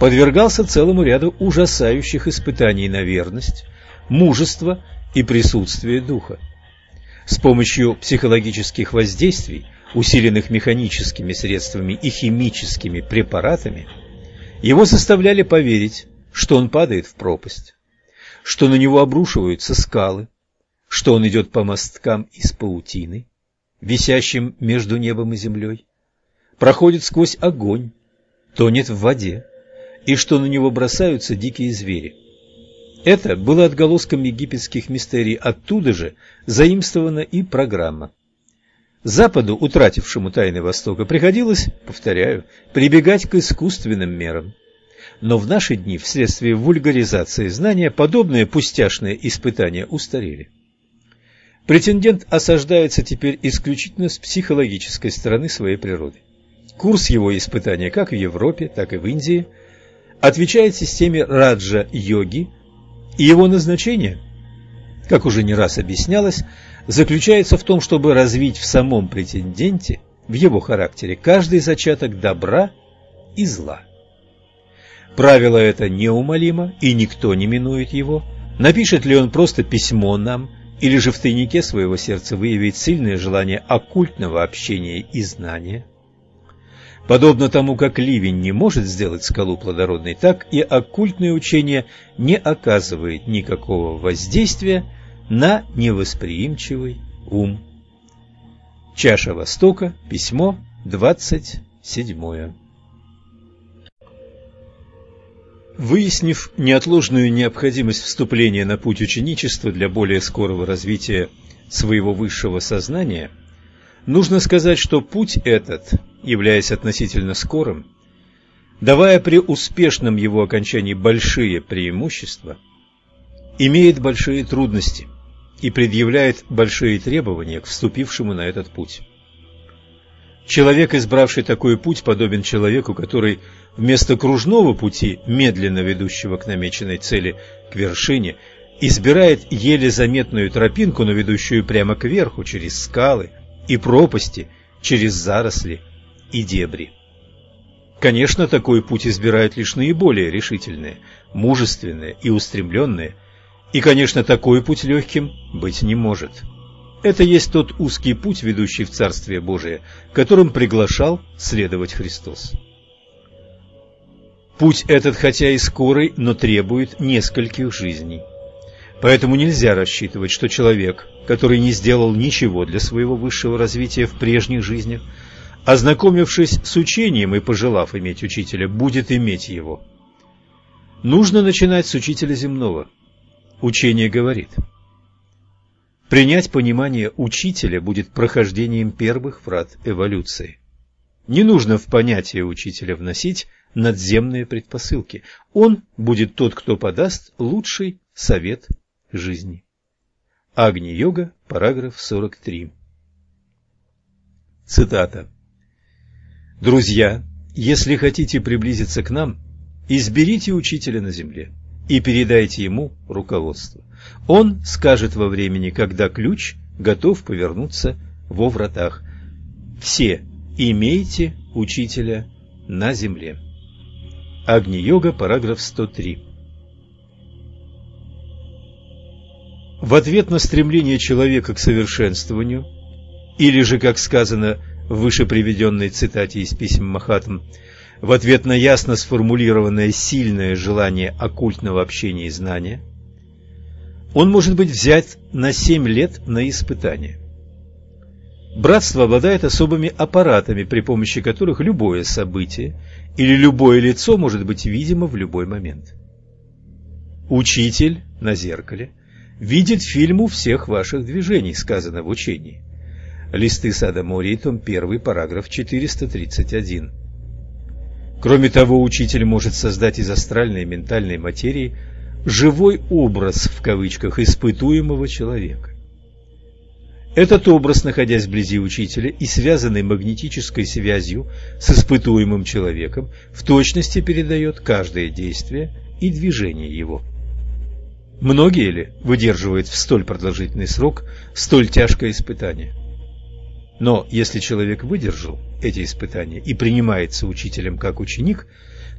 подвергался целому ряду ужасающих испытаний на верность, мужество и присутствие духа. С помощью психологических воздействий, усиленных механическими средствами и химическими препаратами, его заставляли поверить, что он падает в пропасть, что на него обрушиваются скалы, что он идет по мосткам из паутины, висящим между небом и землей, проходит сквозь огонь, тонет в воде, и что на него бросаются дикие звери. Это было отголоском египетских мистерий, оттуда же заимствована и программа. Западу, утратившему тайны Востока, приходилось, повторяю, прибегать к искусственным мерам. Но в наши дни, вследствие вульгаризации знания, подобные пустяшные испытания устарели. Претендент осаждается теперь исключительно с психологической стороны своей природы. Курс его испытания как в Европе, так и в Индии отвечает системе раджа-йоги, и его назначение, как уже не раз объяснялось, заключается в том, чтобы развить в самом претенденте, в его характере, каждый зачаток добра и зла. Правило это неумолимо, и никто не минует его. Напишет ли он просто письмо нам, или же в тайнике своего сердца выявит сильное желание оккультного общения и знания? Подобно тому, как ливень не может сделать скалу плодородной, так и оккультное учение не оказывает никакого воздействия на невосприимчивый ум. Чаша Востока, письмо 27. Выяснив неотложную необходимость вступления на путь ученичества для более скорого развития своего высшего сознания, нужно сказать, что путь этот, являясь относительно скорым, давая при успешном его окончании большие преимущества, имеет большие трудности и предъявляет большие требования к вступившему на этот путь. Человек, избравший такой путь, подобен человеку, который вместо кружного пути, медленно ведущего к намеченной цели, к вершине, избирает еле заметную тропинку, но ведущую прямо кверху, через скалы и пропасти, через заросли и дебри. Конечно, такой путь избирают лишь наиболее решительные, мужественные и устремленные, и, конечно, такой путь легким быть не может. Это есть тот узкий путь, ведущий в Царствие Божие, которым приглашал следовать Христос. Путь этот, хотя и скорый, но требует нескольких жизней. Поэтому нельзя рассчитывать, что человек, который не сделал ничего для своего высшего развития в прежних жизнях, ознакомившись с учением и пожелав иметь учителя, будет иметь его. Нужно начинать с учителя земного. Учение говорит. Принять понимание учителя будет прохождением первых врат эволюции. Не нужно в понятие учителя вносить надземные предпосылки. Он будет тот, кто подаст лучший совет жизни. Агни-йога, параграф 43. Цитата. «Друзья, если хотите приблизиться к нам, изберите учителя на земле и передайте ему руководство. Он скажет во времени, когда ключ готов повернуться во вратах. Все имейте учителя на земле». Агни-йога, параграф 103. В ответ на стремление человека к совершенствованию, или же, как сказано в выше приведенной цитате из писем Махатм, в ответ на ясно сформулированное сильное желание оккультного общения и знания, он может быть взят на семь лет на испытание. Братство обладает особыми аппаратами, при помощи которых любое событие или любое лицо может быть видимо в любой момент. Учитель на зеркале видит фильму всех ваших движений, сказано в учении. Листы Сада Мории, том 1, параграф 431. Кроме того, учитель может создать из астральной и ментальной материи живой образ, в кавычках, испытуемого человека. Этот образ, находясь вблизи учителя и связанный магнетической связью с испытуемым человеком, в точности передает каждое действие и движение его. Многие ли выдерживают в столь продолжительный срок столь тяжкое испытание? Но если человек выдержал эти испытания и принимается учителем как ученик,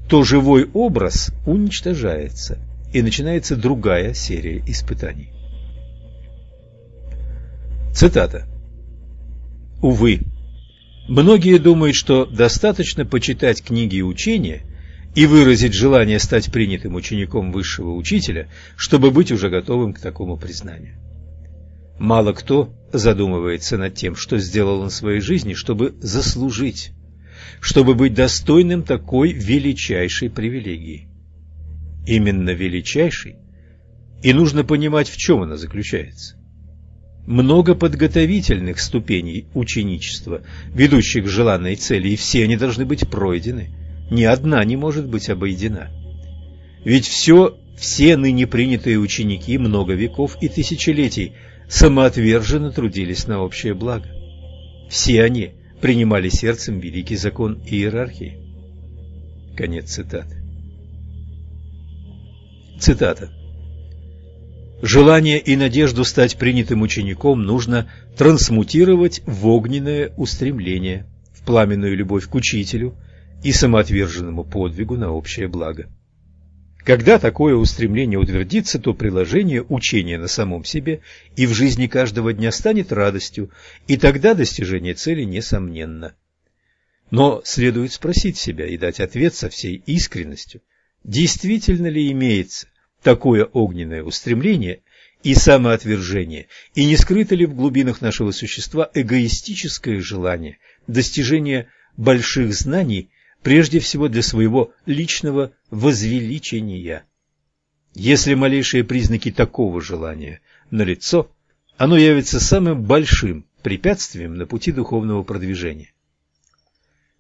то живой образ уничтожается, и начинается другая серия испытаний. Цитата. Увы, многие думают, что достаточно почитать книги и учения и выразить желание стать принятым учеником высшего учителя, чтобы быть уже готовым к такому признанию. Мало кто задумывается над тем, что сделал он в своей жизни, чтобы заслужить, чтобы быть достойным такой величайшей привилегии. Именно величайшей, и нужно понимать, в чем она заключается. Много подготовительных ступеней ученичества, ведущих к желанной цели, и все они должны быть пройдены – ни одна не может быть обойдена. Ведь все, все ныне принятые ученики много веков и тысячелетий самоотверженно трудились на общее благо. Все они принимали сердцем великий закон иерархии. Конец цитаты. Цитата. Желание и надежду стать принятым учеником нужно трансмутировать в огненное устремление, в пламенную любовь к учителю – и самоотверженному подвигу на общее благо. Когда такое устремление утвердится, то приложение учения на самом себе и в жизни каждого дня станет радостью, и тогда достижение цели несомненно. Но следует спросить себя и дать ответ со всей искренностью, действительно ли имеется такое огненное устремление и самоотвержение, и не скрыто ли в глубинах нашего существа эгоистическое желание достижения больших знаний прежде всего для своего личного возвеличения. Если малейшие признаки такого желания налицо, оно явится самым большим препятствием на пути духовного продвижения.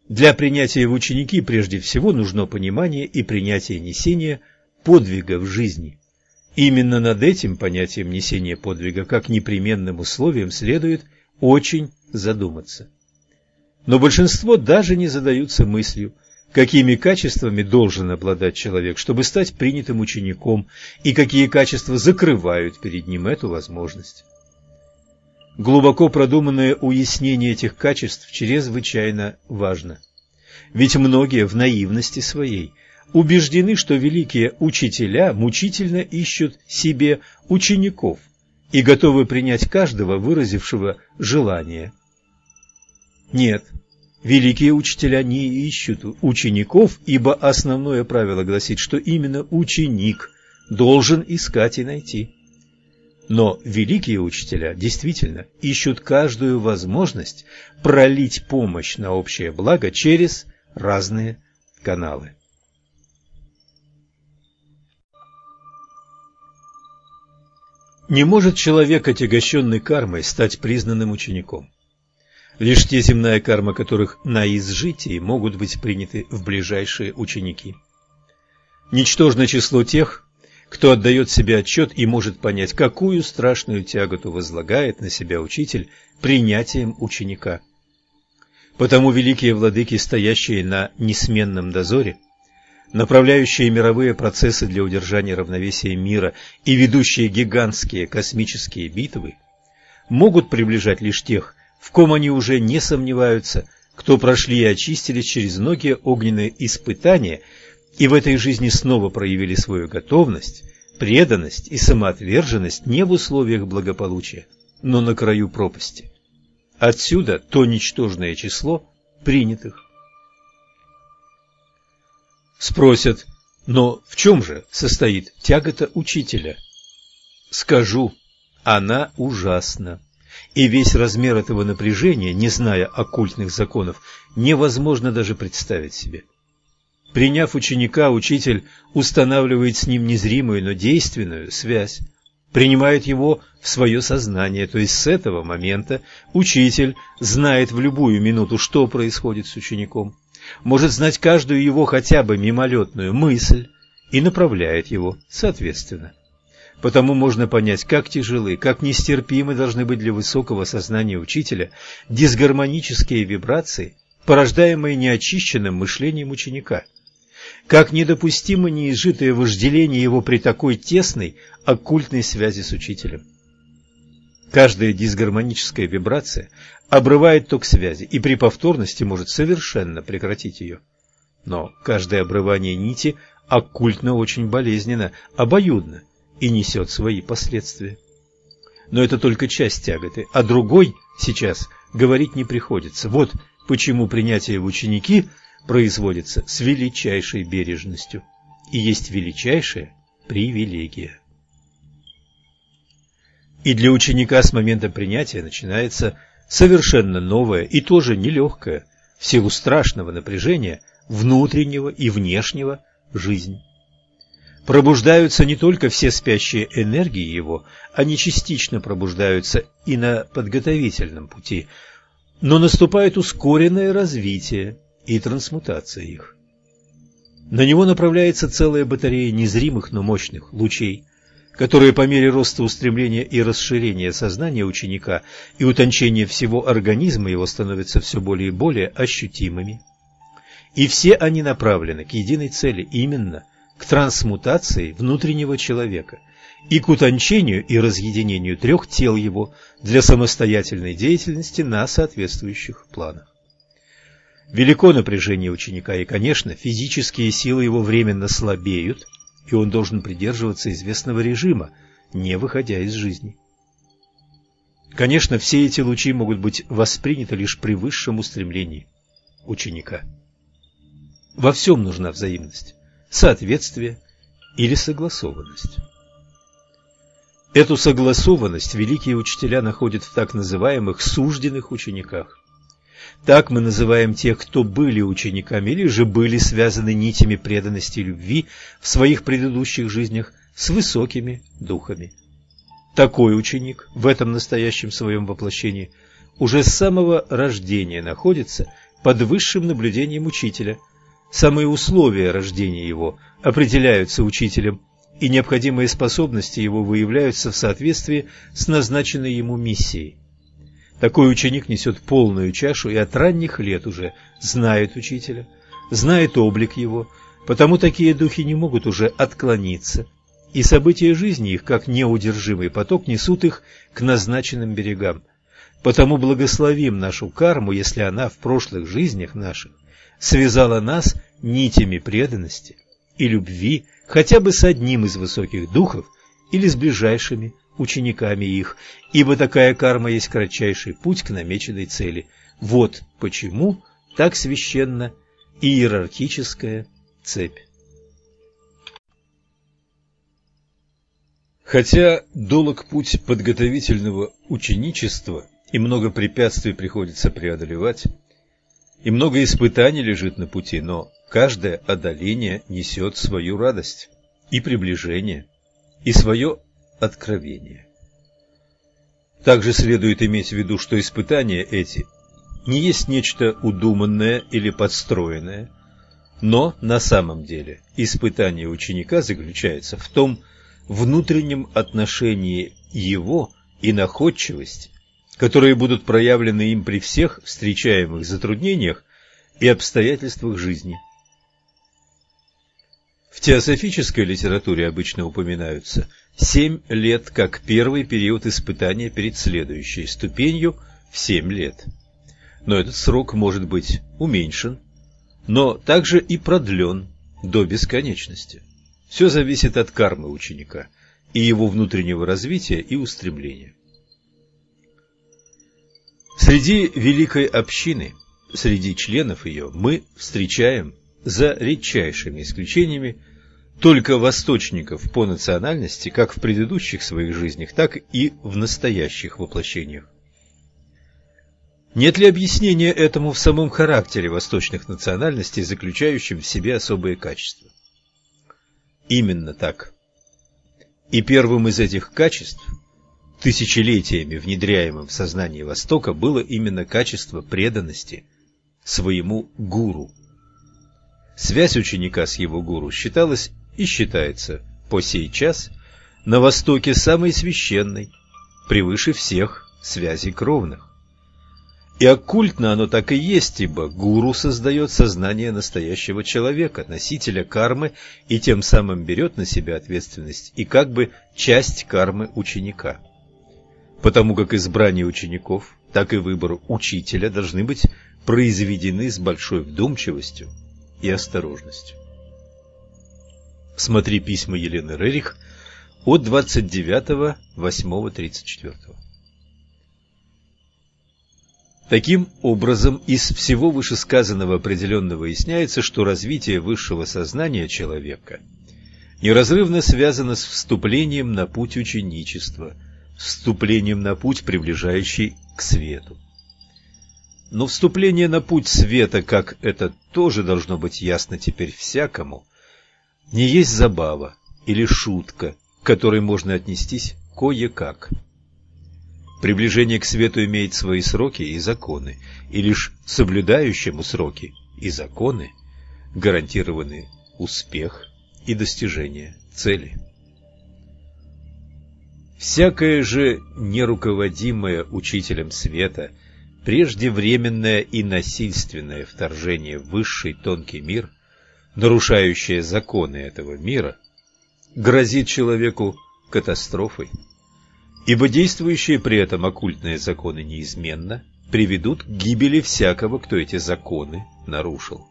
Для принятия в ученики прежде всего нужно понимание и принятие несения подвига в жизни. Именно над этим понятием несения подвига как непременным условием следует очень задуматься. Но большинство даже не задаются мыслью, какими качествами должен обладать человек, чтобы стать принятым учеником, и какие качества закрывают перед ним эту возможность. Глубоко продуманное уяснение этих качеств чрезвычайно важно. Ведь многие в наивности своей убеждены, что великие учителя мучительно ищут себе учеников и готовы принять каждого, выразившего желание. Нет, великие учителя не ищут учеников, ибо основное правило гласит, что именно ученик должен искать и найти. Но великие учителя действительно ищут каждую возможность пролить помощь на общее благо через разные каналы. Не может человек, отягощенный кармой, стать признанным учеником. Лишь те земная карма, которых на изжитии, могут быть приняты в ближайшие ученики. Ничтожное число тех, кто отдает себе отчет и может понять, какую страшную тяготу возлагает на себя учитель принятием ученика. Потому великие владыки, стоящие на несменном дозоре, направляющие мировые процессы для удержания равновесия мира и ведущие гигантские космические битвы, могут приближать лишь тех, в ком они уже не сомневаются, кто прошли и очистились через многие огненные испытания и в этой жизни снова проявили свою готовность, преданность и самоотверженность не в условиях благополучия, но на краю пропасти. Отсюда то ничтожное число принятых. Спросят, но в чем же состоит тягота учителя? Скажу, она ужасна и весь размер этого напряжения, не зная оккультных законов, невозможно даже представить себе. Приняв ученика, учитель устанавливает с ним незримую, но действенную связь, принимает его в свое сознание, то есть с этого момента учитель знает в любую минуту, что происходит с учеником, может знать каждую его хотя бы мимолетную мысль и направляет его соответственно. Потому можно понять, как тяжелы, как нестерпимы должны быть для высокого сознания учителя дисгармонические вибрации, порождаемые неочищенным мышлением ученика. как недопустимо неизжитое вожделение его при такой тесной оккультной связи с учителем. Каждая дисгармоническая вибрация обрывает ток связи и при повторности может совершенно прекратить ее. Но каждое обрывание нити оккультно очень болезненно, обоюдно и несет свои последствия. Но это только часть тяготы, а другой сейчас говорить не приходится. Вот почему принятие в ученики производится с величайшей бережностью и есть величайшая привилегия. И для ученика с момента принятия начинается совершенно новое и тоже нелегкое, в силу страшного напряжения, внутреннего и внешнего, жизнь. Пробуждаются не только все спящие энергии его, они частично пробуждаются и на подготовительном пути, но наступает ускоренное развитие и трансмутация их. На него направляется целая батарея незримых, но мощных лучей, которые по мере роста устремления и расширения сознания ученика и утончения всего организма его становятся все более и более ощутимыми. И все они направлены к единой цели, именно к трансмутации внутреннего человека и к утончению и разъединению трех тел его для самостоятельной деятельности на соответствующих планах. Велико напряжение ученика, и, конечно, физические силы его временно слабеют, и он должен придерживаться известного режима, не выходя из жизни. Конечно, все эти лучи могут быть восприняты лишь при высшем устремлении ученика. Во всем нужна взаимность, соответствие или согласованность. Эту согласованность великие учителя находят в так называемых сужденных учениках. Так мы называем тех, кто были учениками или же были связаны нитями преданности и любви в своих предыдущих жизнях с высокими духами. Такой ученик в этом настоящем своем воплощении уже с самого рождения находится под высшим наблюдением учителя. Самые условия рождения его определяются учителем, и необходимые способности его выявляются в соответствии с назначенной ему миссией. Такой ученик несет полную чашу и от ранних лет уже знает учителя, знает облик его, потому такие духи не могут уже отклониться, и события жизни их, как неудержимый поток, несут их к назначенным берегам. Потому благословим нашу карму, если она в прошлых жизнях наших связала нас нитями преданности и любви хотя бы с одним из высоких духов или с ближайшими учениками их, ибо такая карма есть кратчайший путь к намеченной цели. Вот почему так священна иерархическая цепь. Хотя долг путь подготовительного ученичества и много препятствий приходится преодолевать, и много испытаний лежит на пути, но каждое одоление несет свою радость и приближение, и свое откровение. Также следует иметь в виду, что испытания эти не есть нечто удуманное или подстроенное, но на самом деле испытание ученика заключается в том внутреннем отношении его и находчивости, которые будут проявлены им при всех встречаемых затруднениях и обстоятельствах жизни – в теософической литературе обычно упоминаются семь лет как первый период испытания перед следующей ступенью в семь лет. Но этот срок может быть уменьшен, но также и продлен до бесконечности. Все зависит от кармы ученика и его внутреннего развития и устремления. Среди великой общины, среди членов ее, мы встречаем за редчайшими исключениями, только восточников по национальности, как в предыдущих своих жизнях, так и в настоящих воплощениях. Нет ли объяснения этому в самом характере восточных национальностей, заключающем в себе особые качества? Именно так. И первым из этих качеств, тысячелетиями внедряемым в сознание Востока, было именно качество преданности своему гуру – Связь ученика с его гуру считалась и считается по сей час на Востоке самой священной, превыше всех связей кровных. И оккультно оно так и есть, ибо гуру создает сознание настоящего человека, носителя кармы, и тем самым берет на себя ответственность и как бы часть кармы ученика. Потому как избрание учеников, так и выбор учителя должны быть произведены с большой вдумчивостью и осторожностью. Смотри письма Елены Рерих от 29.08.34. Таким образом, из всего вышесказанного определенно выясняется, что развитие высшего сознания человека неразрывно связано с вступлением на путь ученичества, вступлением на путь, приближающий к свету. Но вступление на путь света, как это тоже должно быть ясно теперь всякому, не есть забава или шутка, к которой можно отнестись кое-как. Приближение к свету имеет свои сроки и законы, и лишь соблюдающему сроки и законы гарантированы успех и достижение цели. Всякое же неруководимое учителем света, преждевременное и насильственное вторжение в высший тонкий мир, нарушающее законы этого мира, грозит человеку катастрофой ибо действующие при этом оккультные законы неизменно приведут к гибели всякого, кто эти законы нарушил.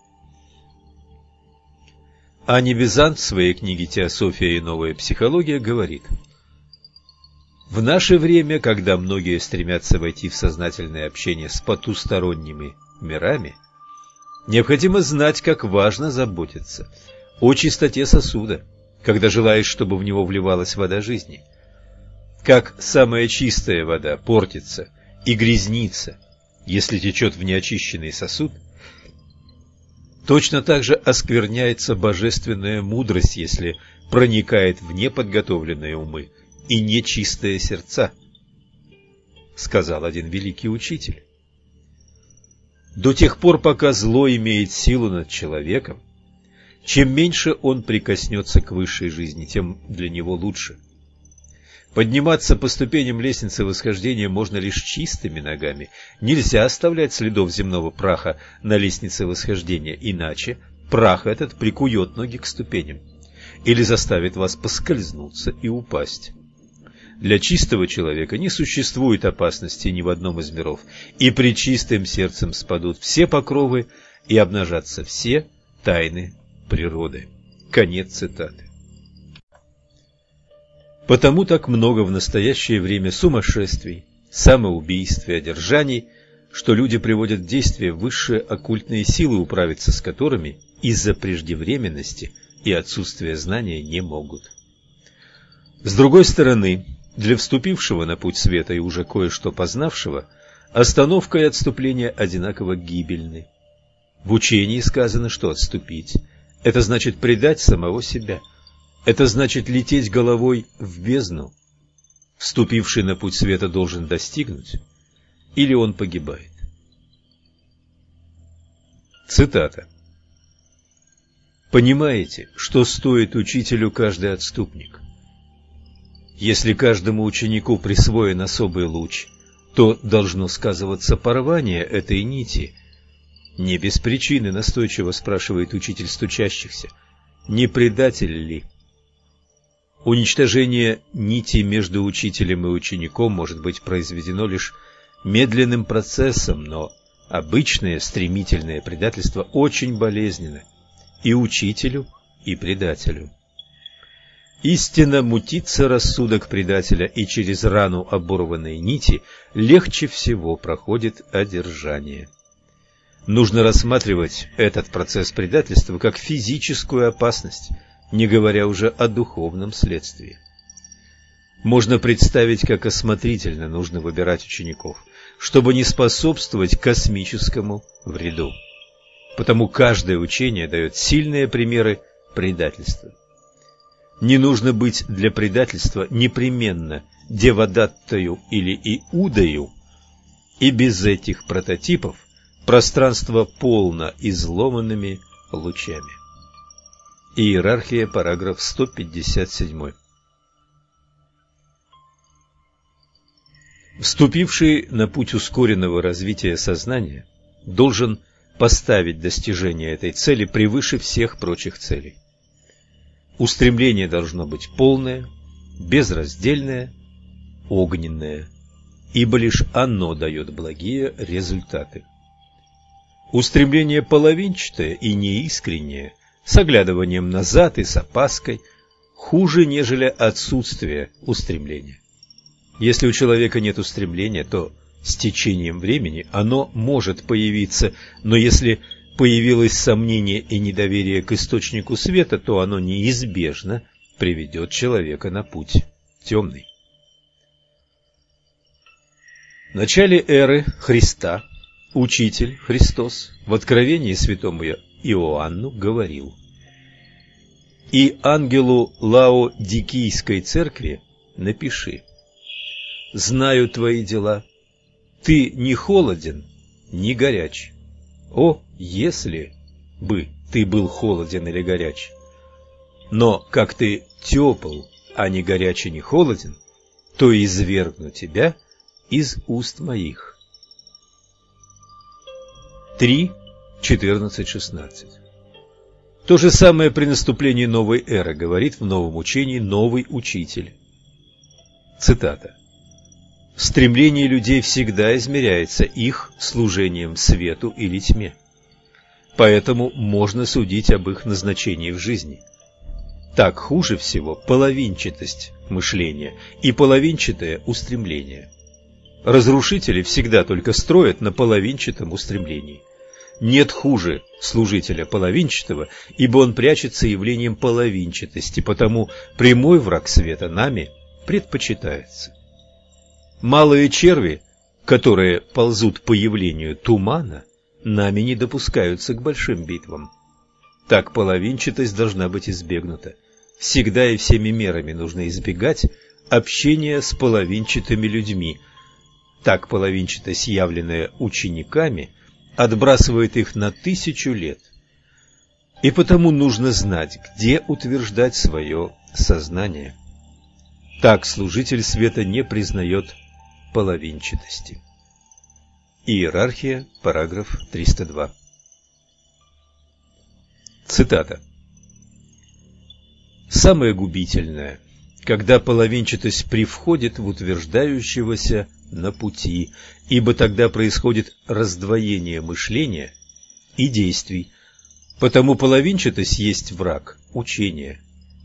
Ани Визант в своей книге «Теософия и новая психология» говорит В наше время, когда многие стремятся войти в сознательное общение с потусторонними мирами, необходимо знать, как важно заботиться о чистоте сосуда, когда желаешь, чтобы в него вливалась вода жизни – как самая чистая вода портится и грязнится, если течет в неочищенный сосуд, точно так же оскверняется божественная мудрость, если проникает в неподготовленные умы и нечистые сердца, сказал один великий учитель. До тех пор, пока зло имеет силу над человеком, чем меньше он прикоснется к высшей жизни, тем для него лучше – Подниматься по ступеням лестницы восхождения можно лишь чистыми ногами. Нельзя оставлять следов земного праха на лестнице восхождения, иначе прах этот прикует ноги к ступеням или заставит вас поскользнуться и упасть. Для чистого человека не существует опасности ни в одном из миров, и при чистым сердцем спадут все покровы и обнажатся все тайны природы. Конец цитаты. Потому так много в настоящее время сумасшествий, самоубийств и одержаний, что люди приводят в действие высшие оккультные силы, управиться с которыми из-за преждевременности и отсутствия знания не могут. С другой стороны, для вступившего на путь света и уже кое-что познавшего, остановка и отступление одинаково гибельны. В учении сказано, что отступить – это значит предать самого себя – это значит лететь головой в бездну. Вступивший на путь света должен достигнуть, или он погибает. Цитата. Понимаете, что стоит учителю каждый отступник? Если каждому ученику присвоен особый луч, то должно сказываться порвание этой нити. Не без причины настойчиво спрашивает учитель стучащихся, не предатель ли? Уничтожение нити между учителем и учеником может быть произведено лишь медленным процессом, но обычное стремительное предательство очень болезненно и учителю, и предателю. Истинно мутится рассудок предателя, и через рану оборванной нити легче всего проходит одержание. Нужно рассматривать этот процесс предательства как физическую опасность – не говоря уже о духовном следствии. Можно представить, как осмотрительно нужно выбирать учеников, чтобы не способствовать космическому вреду. Потому каждое учение дает сильные примеры предательства. Не нужно быть для предательства непременно девадаттою или иудою, и без этих прототипов пространство полно изломанными лучами. Иерархия, параграф 157. Вступивший на путь ускоренного развития сознания должен поставить достижение этой цели превыше всех прочих целей. Устремление должно быть полное, безраздельное, огненное, ибо лишь оно дает благие результаты. Устремление половинчатое и неискреннее, с оглядыванием назад и с опаской, хуже, нежели отсутствие устремления. Если у человека нет устремления, то с течением времени оно может появиться, но если появилось сомнение и недоверие к источнику света, то оно неизбежно приведет человека на путь темный. В начале эры Христа Учитель Христос в Откровении святому Иоанну говорил «И ангелу Лаодикийской церкви напиши, знаю твои дела, ты не холоден, не горяч. О, если бы ты был холоден или горяч! Но как ты тепл, а не горяч и не холоден, то извергну тебя из уст моих». 3, 14, 16. То же самое при наступлении новой эры говорит в новом учении новый учитель. Цитата. Стремление людей всегда измеряется их служением свету или тьме. Поэтому можно судить об их назначении в жизни. Так хуже всего половинчатость мышления и половинчатое устремление. Разрушители всегда только строят на половинчатом устремлении. Нет хуже служителя половинчатого, ибо он прячется явлением половинчатости, потому прямой враг света нами предпочитается. Малые черви, которые ползут по явлению тумана, нами не допускаются к большим битвам. Так половинчатость должна быть избегнута. Всегда и всеми мерами нужно избегать общения с половинчатыми людьми. Так половинчатость, явленная учениками, отбрасывает их на тысячу лет. И потому нужно знать, где утверждать свое сознание. Так служитель света не признает половинчатости. Иерархия, параграф 302. Цитата. Самое губительное, когда половинчатость привходит в утверждающегося на пути, ибо тогда происходит раздвоение мышления и действий. Потому половинчатость есть враг учения.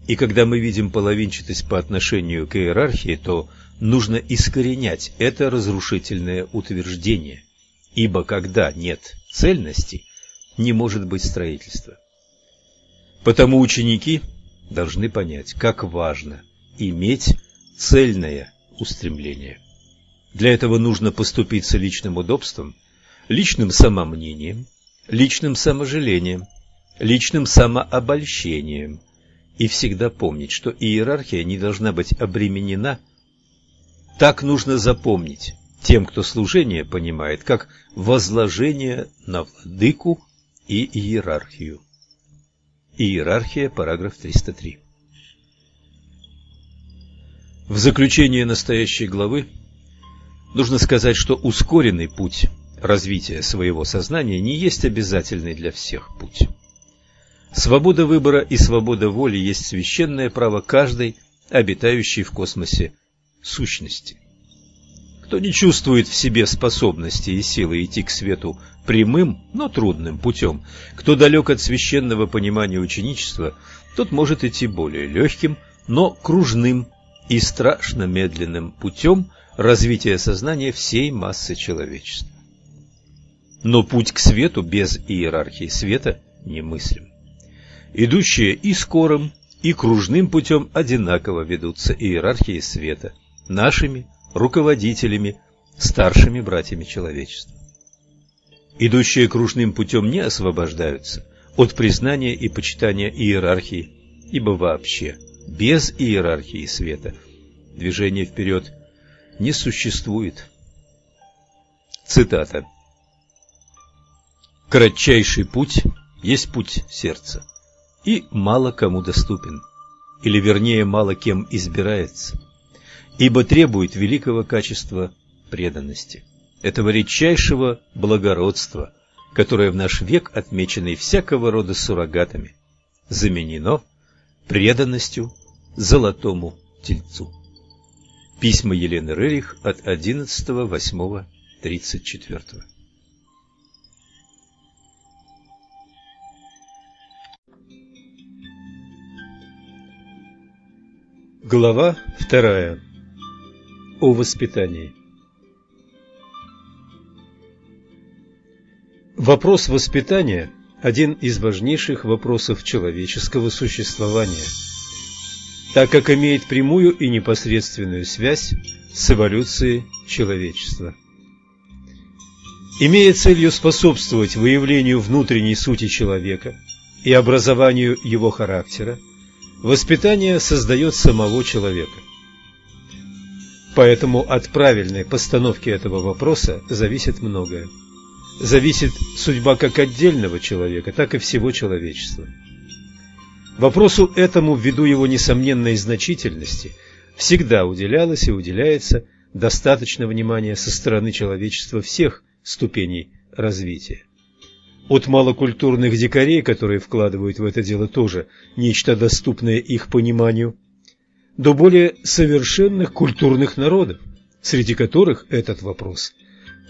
И когда мы видим половинчатость по отношению к иерархии, то нужно искоренять это разрушительное утверждение, ибо когда нет цельности, не может быть строительства. Потому ученики должны понять, как важно иметь цельное устремление. Для этого нужно поступиться личным удобством, личным самомнением, личным саможалением, личным самообольщением и всегда помнить, что иерархия не должна быть обременена. Так нужно запомнить тем, кто служение понимает, как возложение на владыку и иерархию. Иерархия, параграф 303. В заключение настоящей главы Нужно сказать, что ускоренный путь развития своего сознания не есть обязательный для всех путь. Свобода выбора и свобода воли есть священное право каждой обитающей в космосе сущности. Кто не чувствует в себе способности и силы идти к свету прямым, но трудным путем, кто далек от священного понимания ученичества, тот может идти более легким, но кружным и страшно медленным путем – развития сознания всей массы человечества. Но путь к свету без иерархии света немыслим. Идущие и скорым, и кружным путем одинаково ведутся иерархии света, нашими руководителями, старшими братьями человечества. Идущие кружным путем не освобождаются от признания и почитания иерархии, ибо вообще без иерархии света движение вперед – не существует. Цитата. Кратчайший путь есть путь сердца, и мало кому доступен, или вернее мало кем избирается, ибо требует великого качества преданности, этого редчайшего благородства, которое в наш век, отмеченный всякого рода суррогатами, заменено преданностью золотому тельцу. Письма Елены Рерих от 11.08.34 Глава вторая. О воспитании. Вопрос воспитания – один из важнейших вопросов человеческого существования, так как имеет прямую и непосредственную связь с эволюцией человечества. Имея целью способствовать выявлению внутренней сути человека и образованию его характера, Воспитание создает самого человека. Поэтому от правильной постановки этого вопроса зависит многое. Зависит судьба как отдельного человека, так и всего человечества. Вопросу этому, ввиду его несомненной значительности, всегда уделялось и уделяется достаточно внимания со стороны человечества всех ступеней развития. От малокультурных дикарей, которые вкладывают в это дело тоже нечто доступное их пониманию, до более совершенных культурных народов, среди которых этот вопрос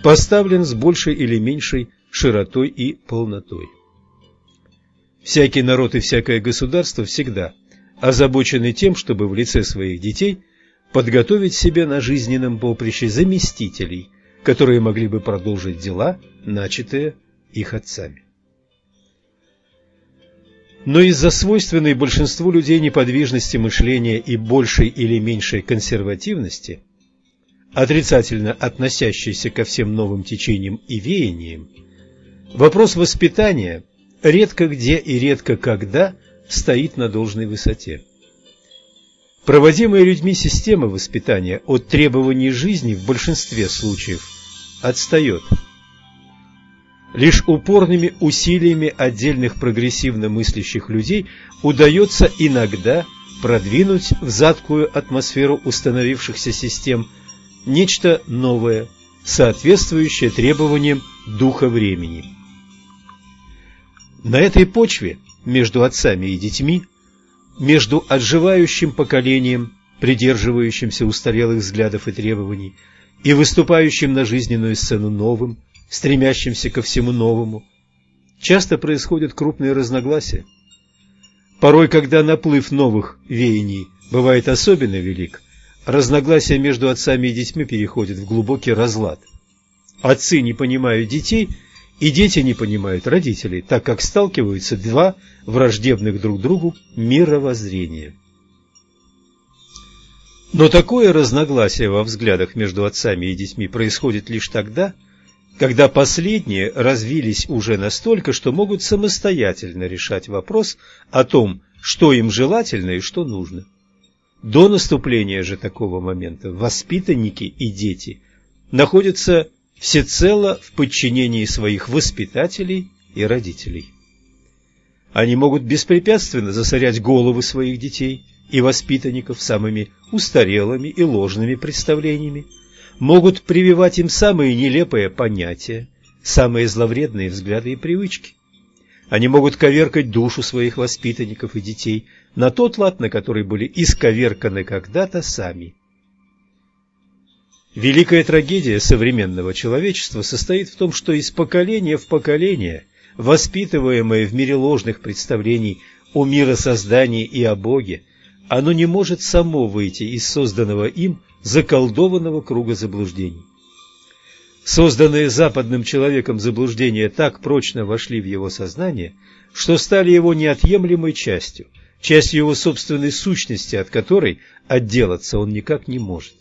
поставлен с большей или меньшей широтой и полнотой. Всякий народ и всякое государство всегда озабочены тем, чтобы в лице своих детей подготовить себе на жизненном поприще заместителей, которые могли бы продолжить дела, начатые их отцами. Но из-за свойственной большинству людей неподвижности мышления и большей или меньшей консервативности, отрицательно относящейся ко всем новым течениям и веяниям, вопрос воспитания редко где и редко когда стоит на должной высоте. Проводимая людьми система воспитания от требований жизни в большинстве случаев отстает – Лишь упорными усилиями отдельных прогрессивно мыслящих людей удается иногда продвинуть в задкую атмосферу установившихся систем нечто новое, соответствующее требованиям духа времени. На этой почве между отцами и детьми, между отживающим поколением, придерживающимся устарелых взглядов и требований, и выступающим на жизненную сцену новым, стремящимся ко всему новому, часто происходят крупные разногласия. Порой, когда наплыв новых веяний бывает особенно велик, разногласия между отцами и детьми переходят в глубокий разлад. Отцы не понимают детей, и дети не понимают родителей, так как сталкиваются два враждебных друг другу мировоззрения. Но такое разногласие во взглядах между отцами и детьми происходит лишь тогда, когда последние развились уже настолько, что могут самостоятельно решать вопрос о том, что им желательно и что нужно. До наступления же такого момента воспитанники и дети находятся всецело в подчинении своих воспитателей и родителей. Они могут беспрепятственно засорять головы своих детей и воспитанников самыми устарелыми и ложными представлениями, могут прививать им самые нелепые понятия, самые зловредные взгляды и привычки. Они могут коверкать душу своих воспитанников и детей на тот лад, на который были исковерканы когда-то сами. Великая трагедия современного человечества состоит в том, что из поколения в поколение, воспитываемое в мире ложных представлений о миросоздании и о Боге, оно не может само выйти из созданного им заколдованного круга заблуждений. Созданные западным человеком заблуждения так прочно вошли в его сознание, что стали его неотъемлемой частью, частью его собственной сущности, от которой отделаться он никак не может.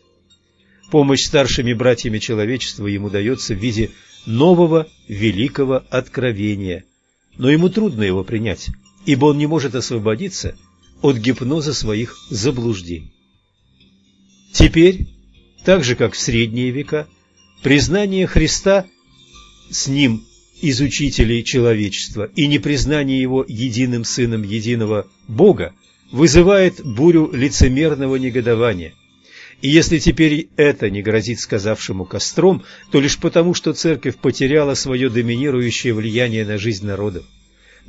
Помощь старшими братьями человечества ему дается в виде нового великого откровения, но ему трудно его принять, ибо он не может освободиться от гипноза своих заблуждений. Теперь, так же как в средние века, признание Христа с Ним из учителей человечества и непризнание Его единым Сыном единого Бога вызывает бурю лицемерного негодования. И если теперь это не грозит сказавшему костром, то лишь потому, что церковь потеряла свое доминирующее влияние на жизнь народов.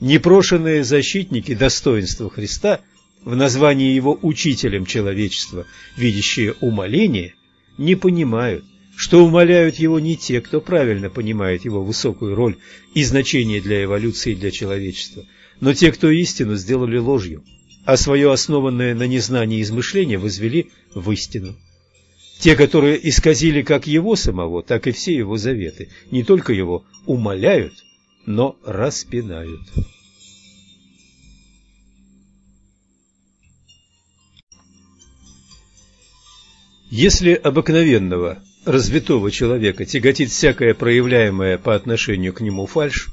Непрошенные защитники достоинства Христа в названии его учителем человечества, видящие умоление, не понимают, что умоляют его не те, кто правильно понимает его высокую роль и значение для эволюции и для человечества, но те, кто истину сделали ложью, а свое основанное на незнании измышление возвели в истину. Те, которые исказили как его самого, так и все его заветы, не только его умоляют, но распинают. Если обыкновенного, развитого человека тяготит всякое проявляемое по отношению к нему фальшь,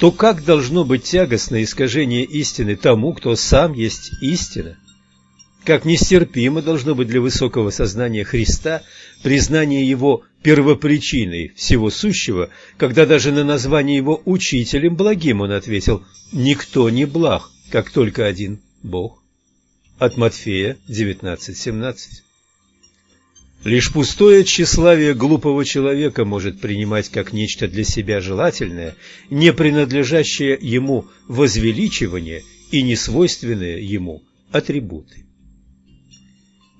то как должно быть тягостно искажение истины тому, кто сам есть истина? Как нестерпимо должно быть для высокого сознания Христа признание Его первопричиной всего сущего, когда даже на название Его учителем благим он ответил «Никто не благ, как только один Бог». От Матфея 19.17 Лишь пустое тщеславие глупого человека может принимать как нечто для себя желательное, не принадлежащее ему возвеличивание и несвойственные ему атрибуты.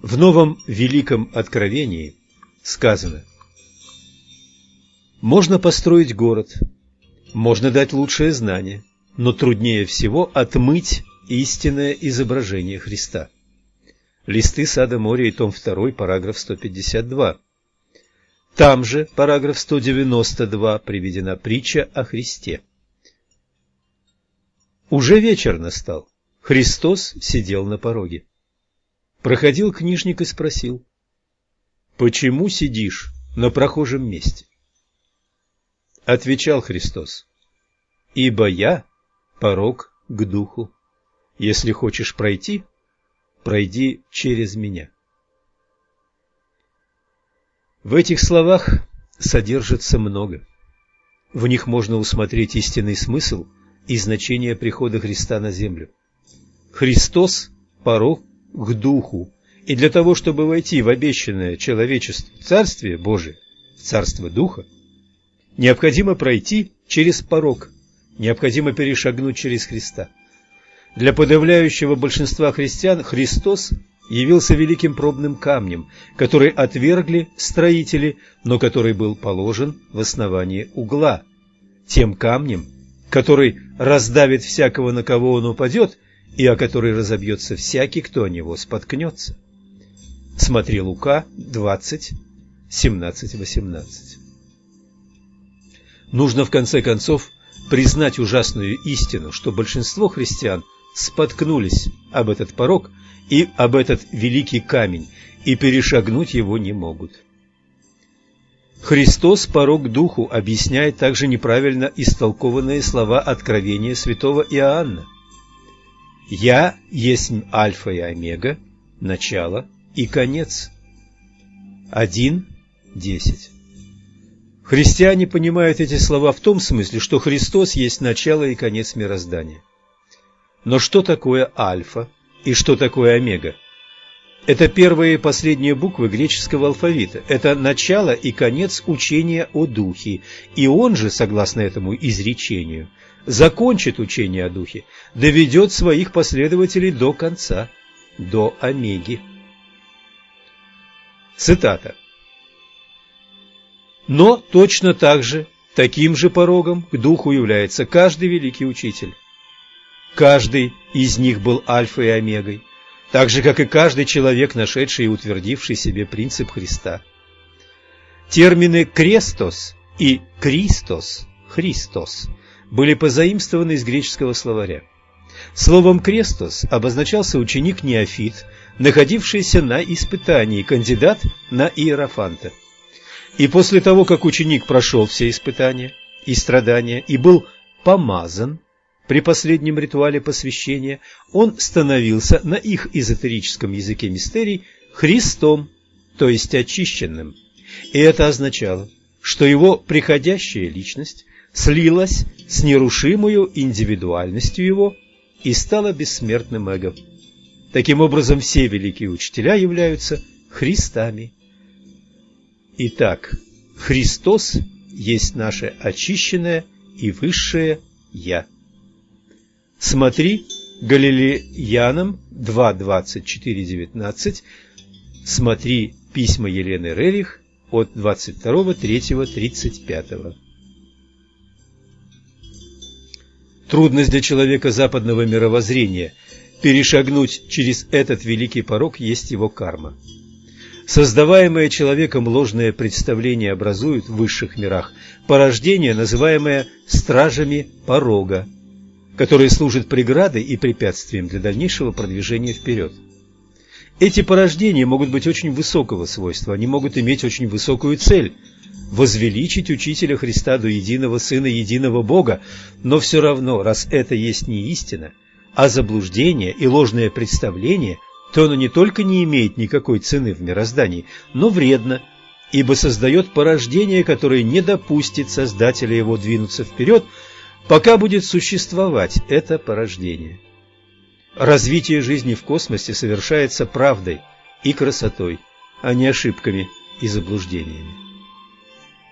В новом великом откровении сказано «Можно построить город, можно дать лучшее знание, но труднее всего отмыть истинное изображение Христа». Листы сада моря и том 2, параграф 152. Там же, параграф 192, приведена притча о Христе. Уже вечер настал. Христос сидел на пороге. Проходил книжник и спросил, «Почему сидишь на прохожем месте?» Отвечал Христос, «Ибо я порог к духу. Если хочешь пройти, пройди через меня». В этих словах содержится много. В них можно усмотреть истинный смысл и значение прихода Христа на землю. Христос – порог к Духу, и для того, чтобы войти в обещанное человечеству Царствие Божие, в Царство Духа, необходимо пройти через порог, необходимо перешагнуть через Христа. Для подавляющего большинства христиан Христос явился великим пробным камнем, который отвергли строители, но который был положен в основании угла, тем камнем, который раздавит всякого, на кого он упадет, и о которой разобьется всякий, кто о него споткнется. Смотри Лука 20, 17-18. Нужно в конце концов признать ужасную истину, что большинство христиан споткнулись об этот порог и об этот великий камень, и перешагнуть его не могут. Христос порог духу объясняет также неправильно истолкованные слова откровения святого Иоанна. «Я есть Альфа и Омега, начало и конец». 1.10 Христиане понимают эти слова в том смысле, что Христос есть начало и конец мироздания. Но что такое альфа и что такое омега? Это первые и последние буквы греческого алфавита. Это начало и конец учения о Духе. И он же, согласно этому изречению, закончит учение о Духе, доведет своих последователей до конца, до Омеги. Цитата. Но точно так же, таким же порогом к Духу является каждый великий учитель. Каждый из них был альфой и омегой, так же, как и каждый человек, нашедший и утвердивший себе принцип Христа. Термины «крестос» и «кристос» – «христос» были позаимствованы из греческого словаря. Словом «крестос» обозначался ученик-неофит, находившийся на испытании, кандидат на иерофанта. И после того, как ученик прошел все испытания и страдания и был помазан при последнем ритуале посвящения, он становился на их эзотерическом языке мистерий Христом, то есть очищенным. И это означало, что его приходящая личность слилась с нерушимую индивидуальностью его и стала бессмертным эго. Таким образом, все великие учителя являются Христами. Итак, Христос есть наше очищенное и высшее «Я». Смотри Галилеянам 2.24.19, смотри письма Елены Рерих от 22.3.35. Трудность для человека западного мировоззрения перешагнуть через этот великий порог есть его карма. Создаваемые человеком ложные представления образуют в высших мирах порождение, называемое стражами порога, которые служат преградой и препятствием для дальнейшего продвижения вперед. Эти порождения могут быть очень высокого свойства, они могут иметь очень высокую цель – возвеличить Учителя Христа до единого Сына единого Бога, но все равно, раз это есть не истина, а заблуждение и ложное представление, то оно не только не имеет никакой цены в мироздании, но вредно, ибо создает порождение, которое не допустит Создателя его двинуться вперед, пока будет существовать это порождение. Развитие жизни в космосе совершается правдой и красотой, а не ошибками и заблуждениями.